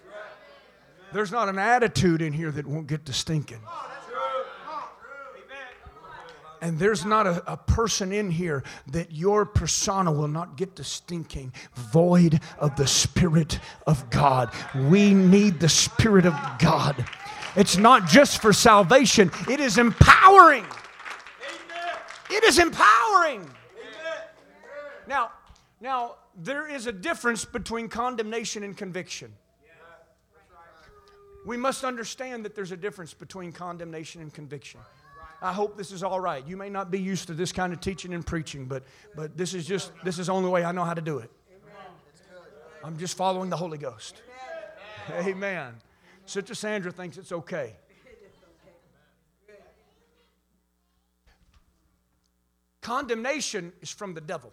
There's not an attitude in here that won't get to stinking. And there's not a, a, person in here that your persona will not get to stinking, void of the Spirit of God. We need the Spirit of God. It's not just for salvation, it is empowering. It is empowering. Now, now there is a difference between condemnation and conviction. We must understand that there's a difference between condemnation and conviction. I hope this is all right. You may not be used to this kind of teaching and preaching, but, but this is just, this is the only way I know how to do it. I'm just following the Holy Ghost. Amen. Sister Sandra thinks it's okay. Condemnation is from the devil.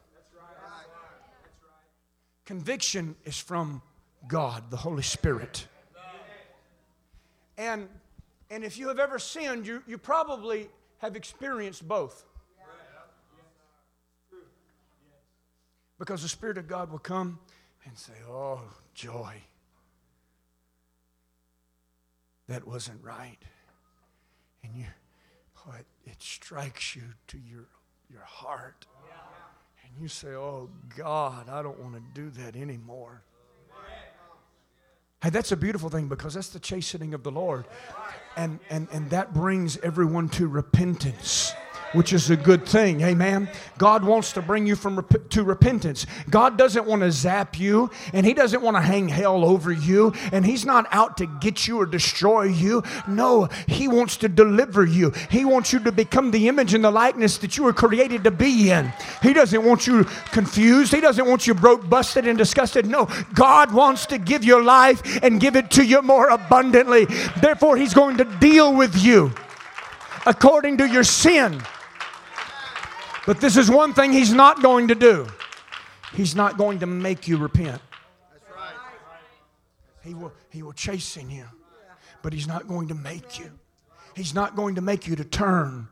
Conviction is from God, the Holy Spirit. And, and if you have ever sinned, you, you probably have experienced both. Because the Spirit of God will come and say, Oh, joy. That wasn't right. And you, oh, it, it strikes you to your, your heart. You say, Oh, God, I don't want to do that anymore. Hey, that's a beautiful thing because that's the chastening of the Lord. And, and, and that brings everyone to repentance which is a good thing. Amen. God wants to bring you from rep- to repentance. God doesn't want to zap you, and He doesn't want to hang hell over you, and He's not out to get you or destroy you. No, He wants to deliver you. He wants you to become the image and the likeness that you were created to be in. He doesn't want you confused. He doesn't want you broke, busted, and disgusted. No, God wants to give you life and give it to you more abundantly. Therefore, He's going to deal with you according to your sin. But this is one thing he's not going to do. He's not going to make you repent. He will, he will chasten you, but he's not going to make you. He's not going to make you to turn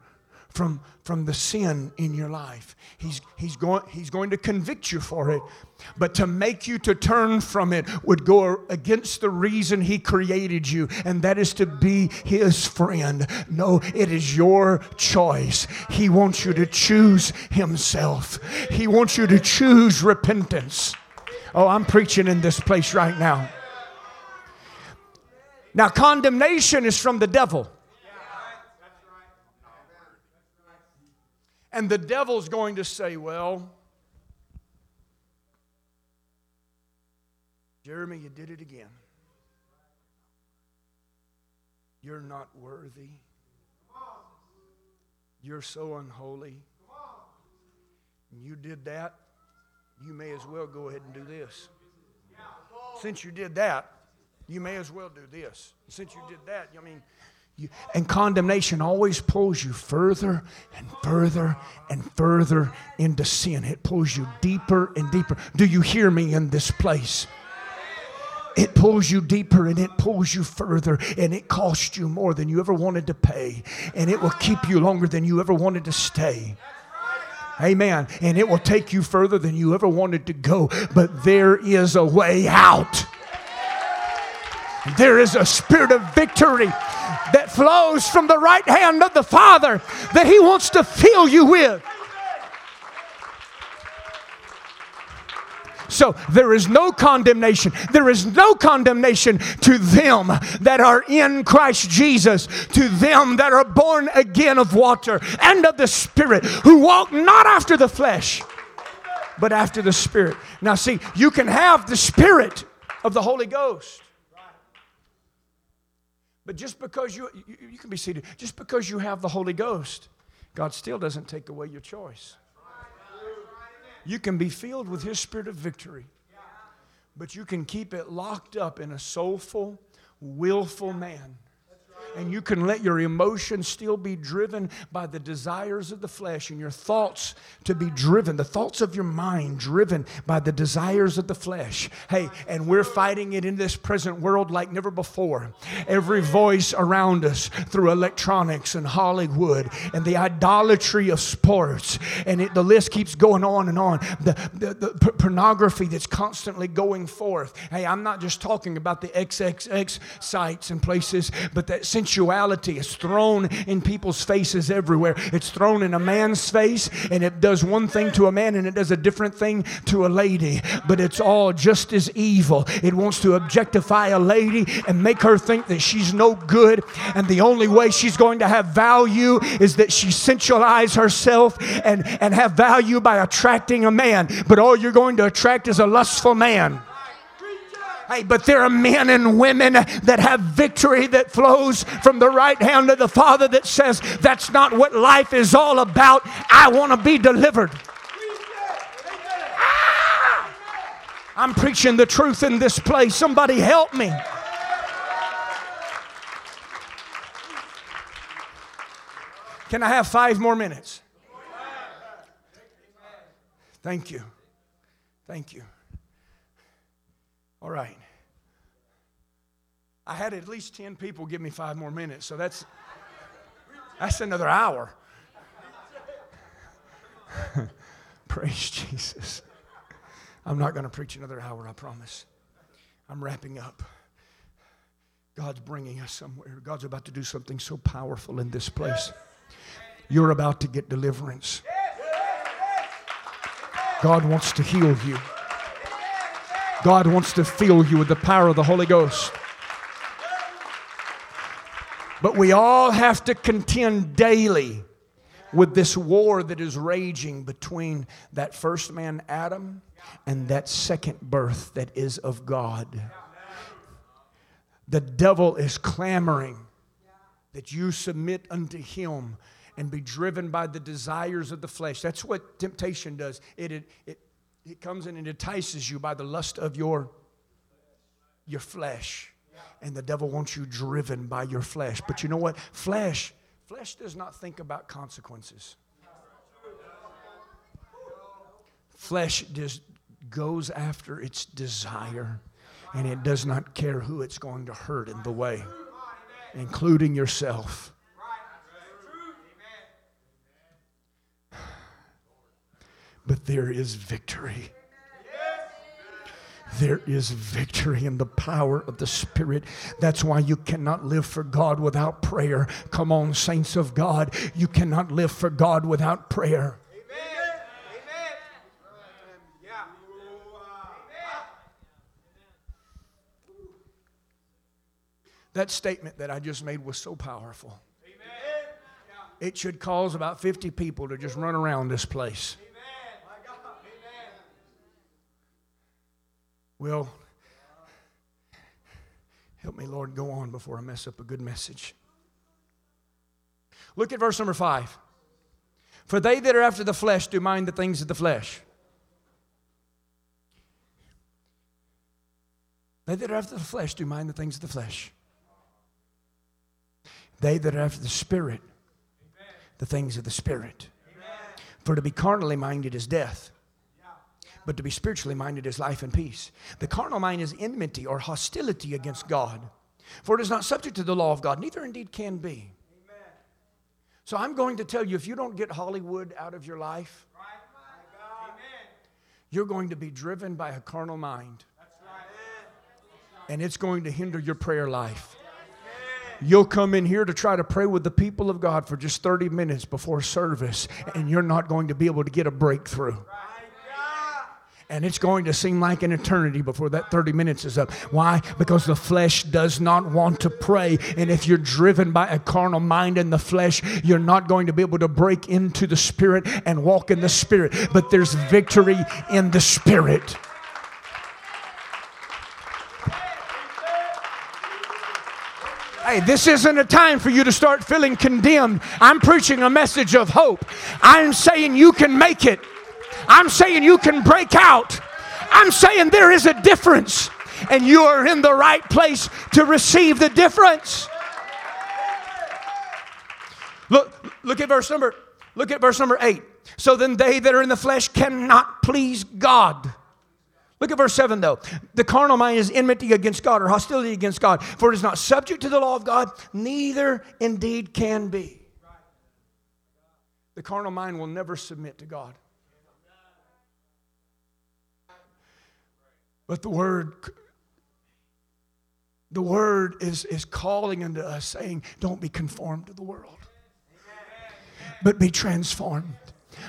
from, from the sin in your life. He's, he's, going, he's going to convict you for it, but to make you to turn from it would go against the reason He created you, and that is to be His friend. No, it is your choice. He wants you to choose Himself, He wants you to choose repentance. Oh, I'm preaching in this place right now. Now, condemnation is from the devil. And the devil's going to say, Well, Jeremy, you did it again. You're not worthy. You're so unholy. You did that. You may as well go ahead and do this. Since you did that, you may as well do this. Since you did that, I mean, you, and condemnation always pulls you further and further and further into sin. It pulls you deeper and deeper. Do you hear me in this place? It pulls you deeper and it pulls you further, and it costs you more than you ever wanted to pay, and it will keep you longer than you ever wanted to stay. Amen. And it will take you further than you ever wanted to go, but there is a way out. There is a spirit of victory that flows from the right hand of the Father that He wants to fill you with. So there is no condemnation. There is no condemnation to them that are in Christ Jesus, to them that are born again of water and of the Spirit, who walk not after the flesh, but after the Spirit. Now, see, you can have the Spirit of the Holy Ghost. But just because you, you, you can be seated, just because you have the Holy Ghost, God still doesn't take away your choice. You can be filled with His spirit of victory, but you can keep it locked up in a soulful, willful man And you can let your emotions still be driven by the desires of the flesh and your thoughts to be driven, the thoughts of your mind driven by the desires of the flesh. Hey, and we're fighting it in this present world like never before. Every voice around us through electronics and Hollywood and the idolatry of sports, and it, the list keeps going on and on. The, the, the pornography that's constantly going forth. Hey, I'm not just talking about the XXX sites and places, but that sensuality is thrown in people's faces everywhere. It's thrown in a man's face, and it does one thing to a man, and it does a different thing to a lady. But it's all just as evil. It wants to objectify a lady and make her think that she's no good, and the only way she's going to have value is that she sensualize herself and, and have value by attracting a man. But all you're going to attract is a lustful man. But there are men and women that have victory that flows from the right hand of the Father that says, That's not what life is all about. I want to be delivered. Ah! I'm preaching the truth in this place. Somebody help me. Can I have five more minutes? Thank you. Thank you. All right. I had at least 10 people give me five more minutes, so that's that's another hour. Praise Jesus. I'm not going to preach another hour, I promise. I'm wrapping up. God's bringing us somewhere. God's about to do something so powerful in this place. You're about to get deliverance. God wants to heal you. God wants to fill you with the power of the Holy Ghost. But we all have to contend daily with this war that is raging between that first man, Adam, and that second birth that is of God. The devil is clamoring that you submit unto him and be driven by the desires of the flesh. That's what temptation does. It, it, it, it comes in and entices you by the lust of your, your flesh. And the devil wants you driven by your flesh. But you know what? Flesh, flesh does not think about consequences. Flesh just goes after its desire and it does not care who it's going to hurt in the way, including yourself. But there is victory. There is victory in the power of the Spirit. That's why you cannot live for God without prayer. Come on, saints of God. You cannot live for God without prayer. That statement that I just made was so powerful. It should cause about 50 people to just run around this place. Well, help me, Lord, go on before I mess up a good message. Look at verse number five. For they that are after the flesh do mind the things of the flesh. They that are after the flesh do mind the things of the flesh. They that are after the Spirit, the things of the Spirit. For to be carnally minded is death but to be spiritually minded is life and peace. The carnal mind is enmity or hostility against God, for it is not subject to the law of God, neither indeed can be. So I'm going to tell you if you don't get Hollywood out of your life, you're going to be driven by a carnal mind. And it's going to hinder your prayer life. You'll come in here to try to pray with the people of God for just 30 minutes before service, and you're not going to be able to get a breakthrough. And it's going to seem like an eternity before that 30 minutes is up. Why? Because the flesh does not want to pray. And if you're driven by a carnal mind in the flesh, you're not going to be able to break into the Spirit and walk in the Spirit. But there's victory in the Spirit. Hey, this isn't a time for you to start feeling condemned. I'm preaching a message of hope. I'm saying you can make it. I'm saying you can break out. I'm saying there is a difference, and you are in the right place to receive the difference. Look, look at verse number, look at verse number eight. So then they that are in the flesh cannot please God. Look at verse 7 though. The carnal mind is enmity against God or hostility against God, for it is not subject to the law of God, neither indeed can be. The carnal mind will never submit to God. But the word the word is, is calling unto us saying, Don't be conformed to the world, but be transformed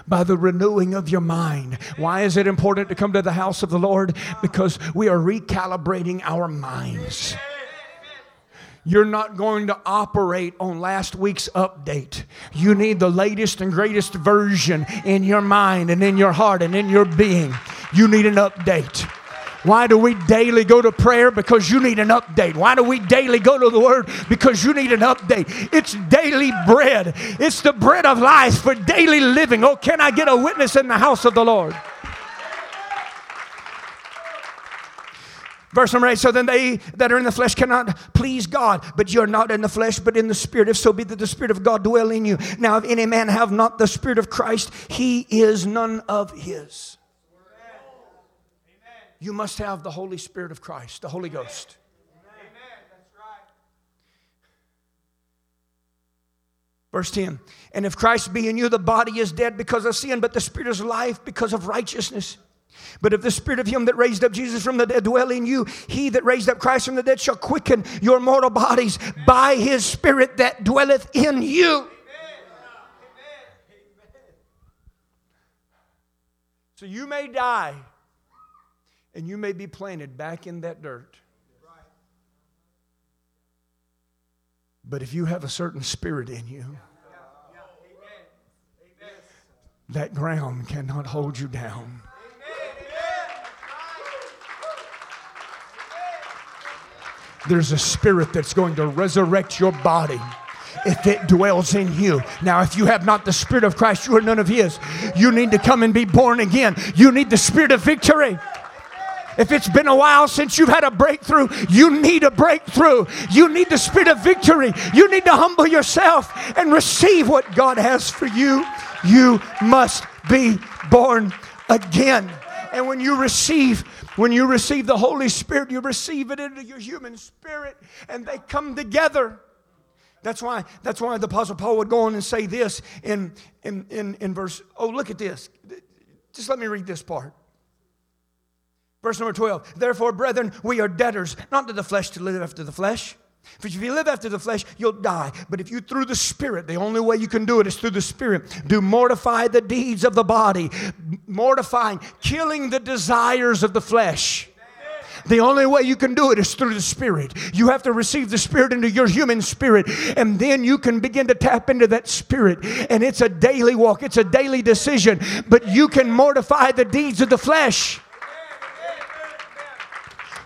by the renewing of your mind. Why is it important to come to the house of the Lord? Because we are recalibrating our minds. You're not going to operate on last week's update. You need the latest and greatest version in your mind and in your heart and in your being. You need an update. Why do we daily go to prayer? Because you need an update. Why do we daily go to the Word? Because you need an update. It's daily bread, it's the bread of life for daily living. Oh, can I get a witness in the house of the Lord? Verse number eight, so then they that are in the flesh cannot please God, but you're not in the flesh, but in the Spirit. If so be that the Spirit of God dwell in you. Now, if any man have not the Spirit of Christ, he is none of his. You must have the Holy Spirit of Christ, the Holy Ghost. Verse 10 And if Christ be in you, the body is dead because of sin, but the spirit is life because of righteousness. But if the spirit of him that raised up Jesus from the dead dwell in you, he that raised up Christ from the dead shall quicken your mortal bodies by his spirit that dwelleth in you. So you may die and you may be planted back in that dirt. But if you have a certain spirit in you, that ground cannot hold you down. There's a spirit that's going to resurrect your body if it dwells in you. Now, if you have not the Spirit of Christ, you are none of His. You need to come and be born again. You need the Spirit of victory. If it's been a while since you've had a breakthrough, you need a breakthrough. You need the spirit of victory. You need to humble yourself and receive what God has for you. You must be born again. And when you receive when you receive the Holy Spirit, you receive it into your human spirit and they come together. That's why, that's why the Apostle Paul would go on and say this in, in, in, in verse. Oh, look at this. Just let me read this part. Verse number 12. Therefore, brethren, we are debtors, not to the flesh to live after the flesh. If you live after the flesh, you'll die. But if you through the Spirit, the only way you can do it is through the Spirit, do mortify the deeds of the body, mortifying, killing the desires of the flesh. The only way you can do it is through the Spirit. You have to receive the Spirit into your human spirit, and then you can begin to tap into that Spirit. And it's a daily walk, it's a daily decision, but you can mortify the deeds of the flesh.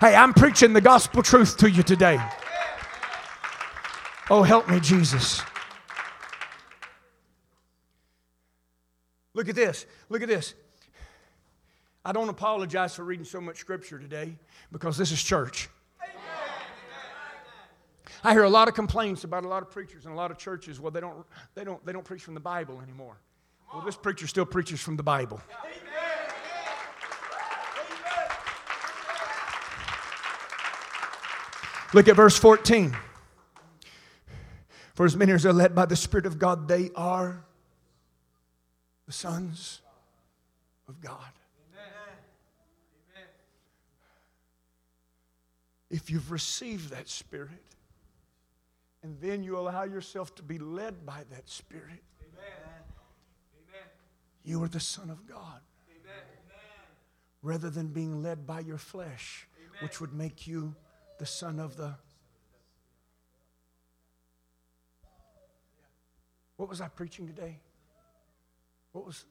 Hey, I'm preaching the gospel truth to you today. Oh, help me, Jesus. Look at this. Look at this. I don't apologize for reading so much scripture today because this is church. I hear a lot of complaints about a lot of preachers and a lot of churches. Well, they don't, they don't, they don't preach from the Bible anymore. Well, this preacher still preaches from the Bible. Look at verse 14. For as many as are led by the Spirit of God, they are the sons of God. If you've received that Spirit, and then you allow yourself to be led by that Spirit, you are the Son of God. Rather than being led by your flesh, which would make you the son of the. What was I preaching today? What was.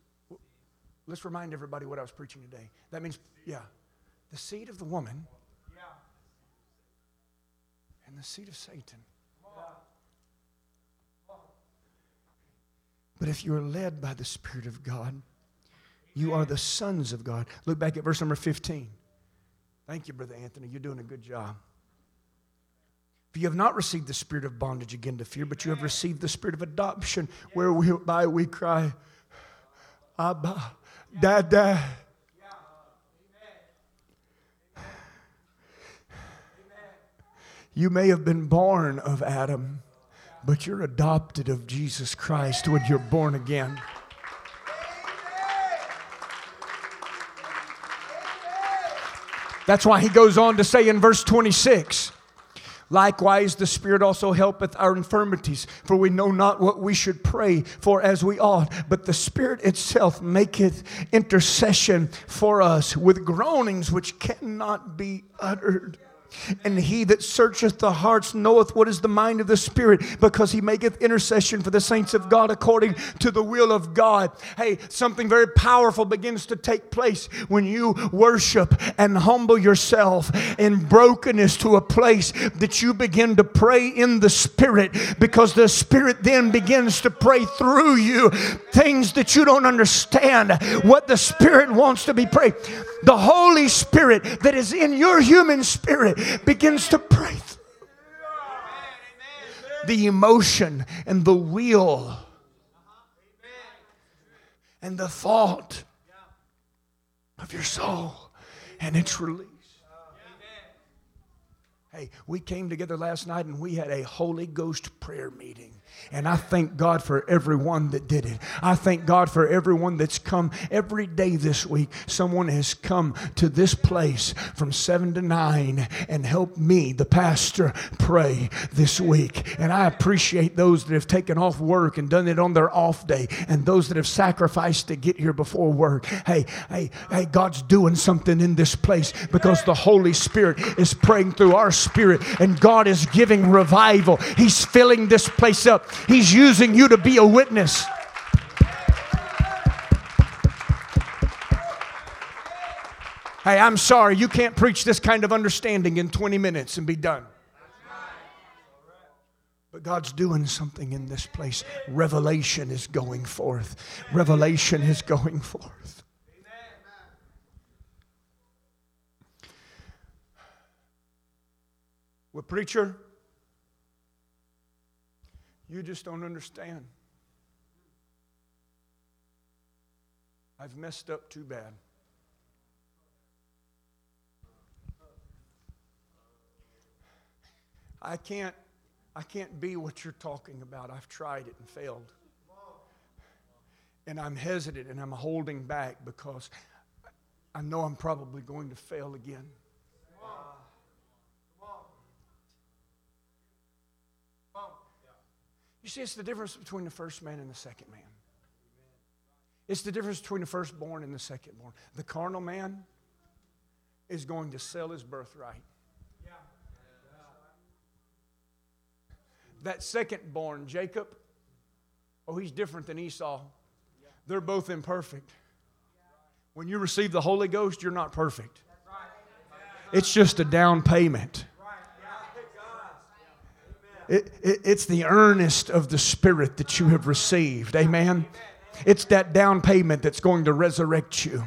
let's remind everybody what I was preaching today. That means, yeah, the seed of the woman and the seed of Satan. But if you're led by the Spirit of God, you are the sons of God. Look back at verse number 15. Thank you, Brother Anthony. You're doing a good job. For you have not received the spirit of bondage again to fear, but you have received the spirit of adoption, whereby we cry, Abba, Dada. You may have been born of Adam, but you're adopted of Jesus Christ when you're born again. That's why he goes on to say in verse 26 Likewise, the Spirit also helpeth our infirmities, for we know not what we should pray for as we ought, but the Spirit itself maketh intercession for us with groanings which cannot be uttered. And he that searcheth the hearts knoweth what is the mind of the Spirit, because he maketh intercession for the saints of God according to the will of God. Hey, something very powerful begins to take place when you worship and humble yourself in brokenness to a place that you begin to pray in the Spirit, because the Spirit then begins to pray through you things that you don't understand, what the Spirit wants to be prayed. The Holy Spirit that is in your human spirit begins to pray the emotion and the will and the thought of your soul, and it's release. Hey, we came together last night and we had a Holy Ghost prayer meeting. And I thank God for everyone that did it. I thank God for everyone that's come every day this week. Someone has come to this place from 7 to 9 and helped me, the pastor, pray this week. And I appreciate those that have taken off work and done it on their off day and those that have sacrificed to get here before work. Hey, hey, hey, God's doing something in this place because the Holy Spirit is praying through our spirit and God is giving revival. He's filling this place up. He's using you to be a witness. Hey, I'm sorry, you can't preach this kind of understanding in 20 minutes and be done. But God's doing something in this place. Revelation is going forth. Revelation is going forth. Well, preacher, you just don't understand. I've messed up too bad. I can't I can't be what you're talking about. I've tried it and failed. And I'm hesitant and I'm holding back because I know I'm probably going to fail again. You see, it's the difference between the first man and the second man. It's the difference between the firstborn and the secondborn. The carnal man is going to sell his birthright. That secondborn, Jacob, oh, he's different than Esau. They're both imperfect. When you receive the Holy Ghost, you're not perfect. It's just a down payment. It, it, it's the earnest of the Spirit that you have received. Amen. It's that down payment that's going to resurrect you.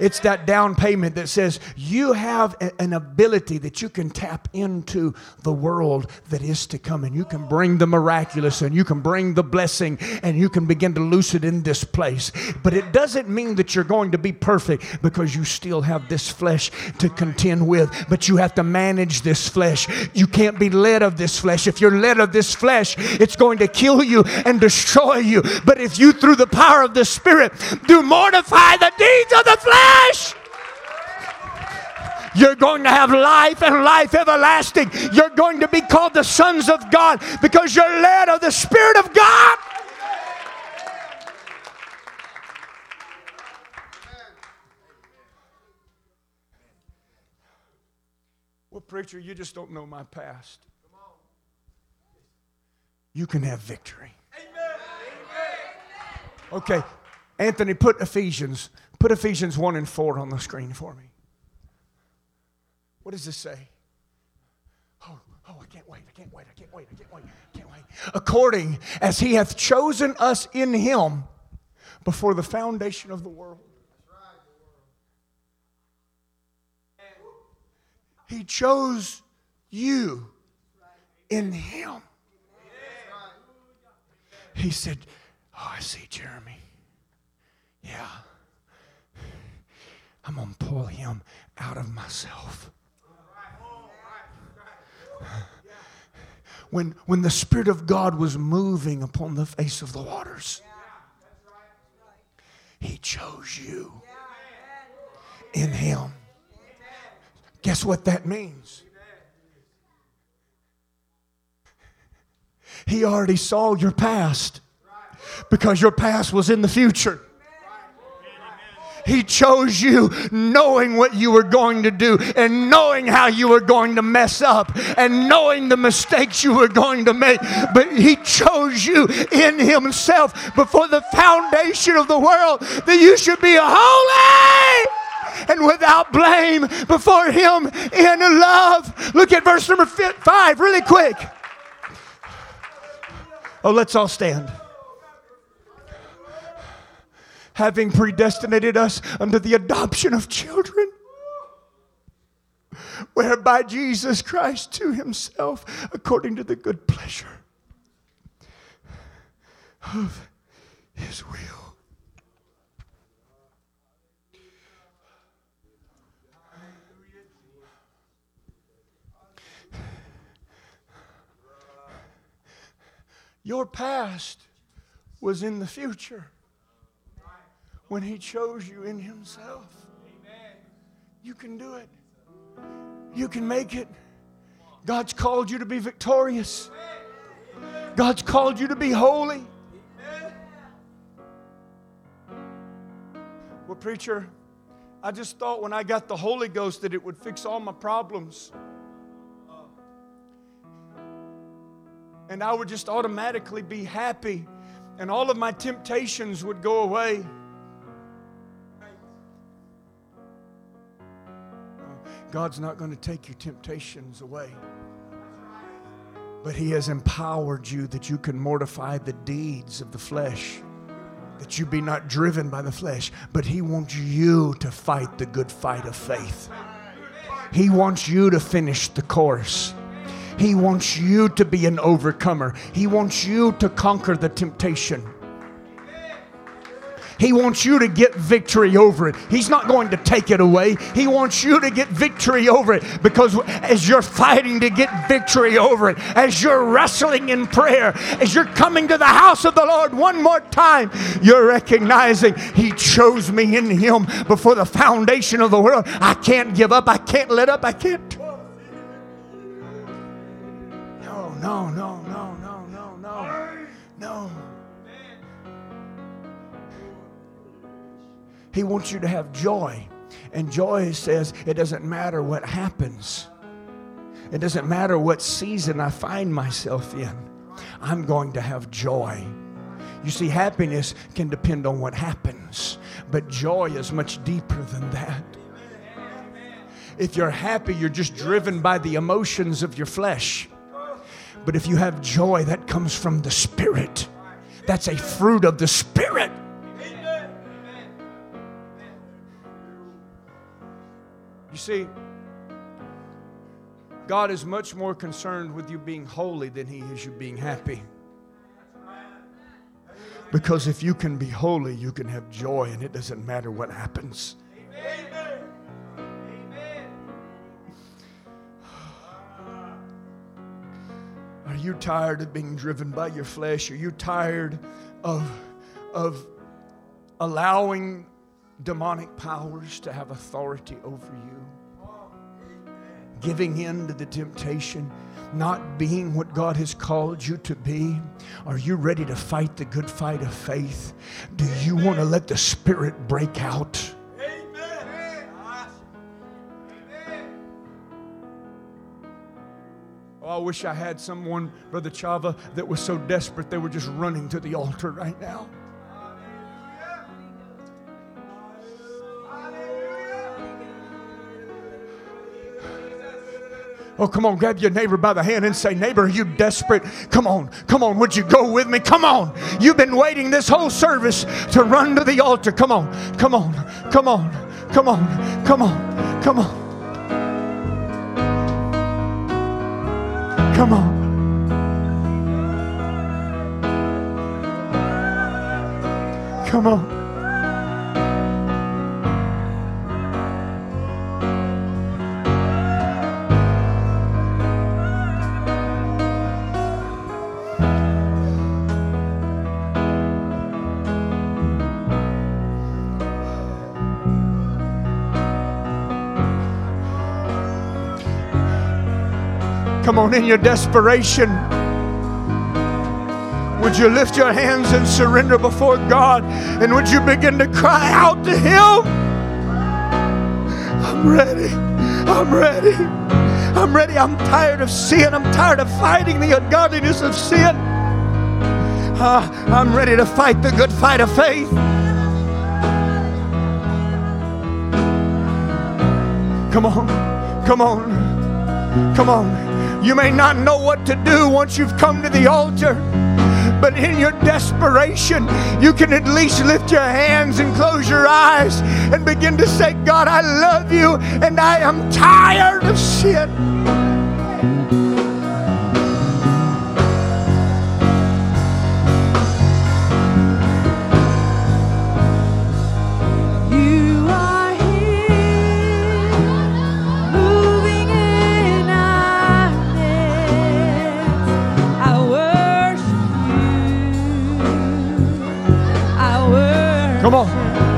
It's that down payment that says you have an ability that you can tap into the world that is to come and you can bring the miraculous and you can bring the blessing and you can begin to loose it in this place. But it doesn't mean that you're going to be perfect because you still have this flesh to contend with, but you have to manage this flesh. You can't be led of this flesh. If you're led of this flesh, it's going to kill you and destroy you. But if you, through the power of the Spirit, do mortify the deeds of the flesh, flesh. You're going to have life and life everlasting. You're going to be called the sons of God because you're led of the Spirit of God. Well, preacher, you just don't know my past. You can have victory. Okay, Anthony, put Ephesians Put Ephesians 1 and 4 on the screen for me. What does this say? Oh, oh, I can't wait, I can't wait, I can't wait, I can't wait, I can't wait. According as he hath chosen us in him before the foundation of the world. He chose you in Him. He said, Oh, I see Jeremy. Yeah. I'm going to pull him out of myself. When, when the Spirit of God was moving upon the face of the waters, He chose you in Him. Guess what that means? He already saw your past because your past was in the future. He chose you knowing what you were going to do and knowing how you were going to mess up and knowing the mistakes you were going to make. But He chose you in Himself before the foundation of the world that you should be holy and without blame before Him in love. Look at verse number five, really quick. Oh, let's all stand having predestinated us unto the adoption of children, whereby Jesus Christ to himself, according to the good pleasure of his will. Your past was in the future when He chose you in Himself. Amen. You can do it. You can make it. God's called you to be victorious. God's called you to be holy. Well, preacher, I just thought when I got the Holy Ghost that it would fix all my problems. And I would just automatically be happy, and all of my temptations would go away. God's not going to take your temptations away. But He has empowered you that you can mortify the deeds of the flesh, that you be not driven by the flesh. But He wants you to fight the good fight of faith. He wants you to finish the course. He wants you to be an overcomer. He wants you to conquer the temptation. He wants you to get victory over it. He's not going to take it away. He wants you to get victory over it because as you're fighting to get victory over it, as you're wrestling in prayer, as you're coming to the house of the Lord one more time, you're recognizing He chose me in Him before the foundation of the world. I can't give up. I can't let up. I can't. No, no, no, no, no, He wants you to have joy. And joy says it doesn't matter what happens, it doesn't matter what season I find myself in, I'm going to have joy. You see, happiness can depend on what happens, but joy is much deeper than that. If you're happy, you're just driven by the emotions of your flesh. But if you have joy, that comes from the Spirit. That's a fruit of the Spirit. You see, God is much more concerned with you being holy than He is you being happy. Because if you can be holy, you can have joy, and it doesn't matter what happens. Are you tired of being driven by your flesh? Are you tired of, of allowing demonic powers to have authority over you. Giving in to the temptation, not being what God has called you to be. Are you ready to fight the good fight of faith? Do you want to let the Spirit break out? Oh, I wish I had someone, Brother Chava, that was so desperate they were just running to the altar right now. Oh, come on, grab your neighbor by the hand and say, Neighbor, are you desperate? Come on, come on, would you go with me? Come on. You've been waiting this whole service to run to the altar. Come on, come on, come on, come on, come on, come on. Come on. Come on. Come on, in your desperation, would you lift your hands and surrender before God? And would you begin to cry out to Him? I'm ready. I'm ready. I'm ready. I'm tired of sin. I'm tired of fighting the ungodliness of sin. Uh, I'm ready to fight the good fight of faith. Come on. Come on. Come on. You may not know what to do once you've come to the altar, but in your desperation, you can at least lift your hands and close your eyes and begin to say, God, I love you and I am tired of sin.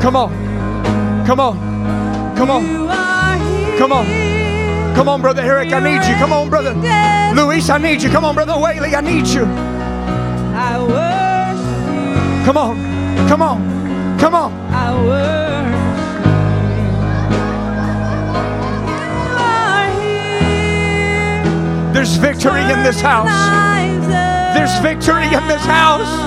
Come on. Come on. Come on. Come on. Come on, Brother Eric, I need you. Come on, Brother Luis, I need you. Come on, Brother Whaley, I need you. Come on. Come on. Come on. There's victory in this house. There's victory in this house.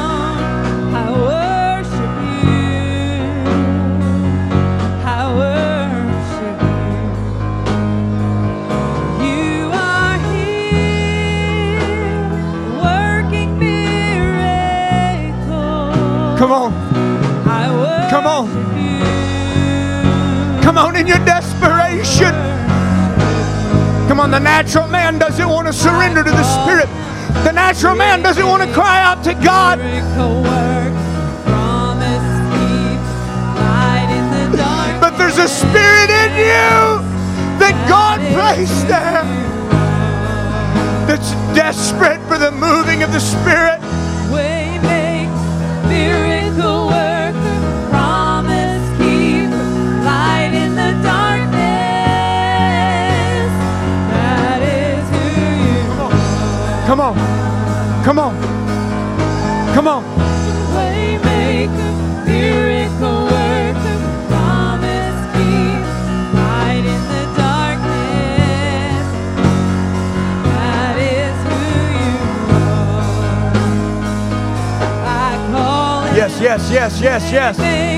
Come on. Come on. Come on in your desperation. Come on, the natural man doesn't want to surrender to the Spirit. The natural man doesn't want to cry out to God. But there's a spirit in you that God placed there that's desperate for the moving of the Spirit. Come on. Come on. Come on. Waymaker, miracle worker, promise keep, light in the darkness. That is who you are. I call Yes, yes, yes, yes, yes.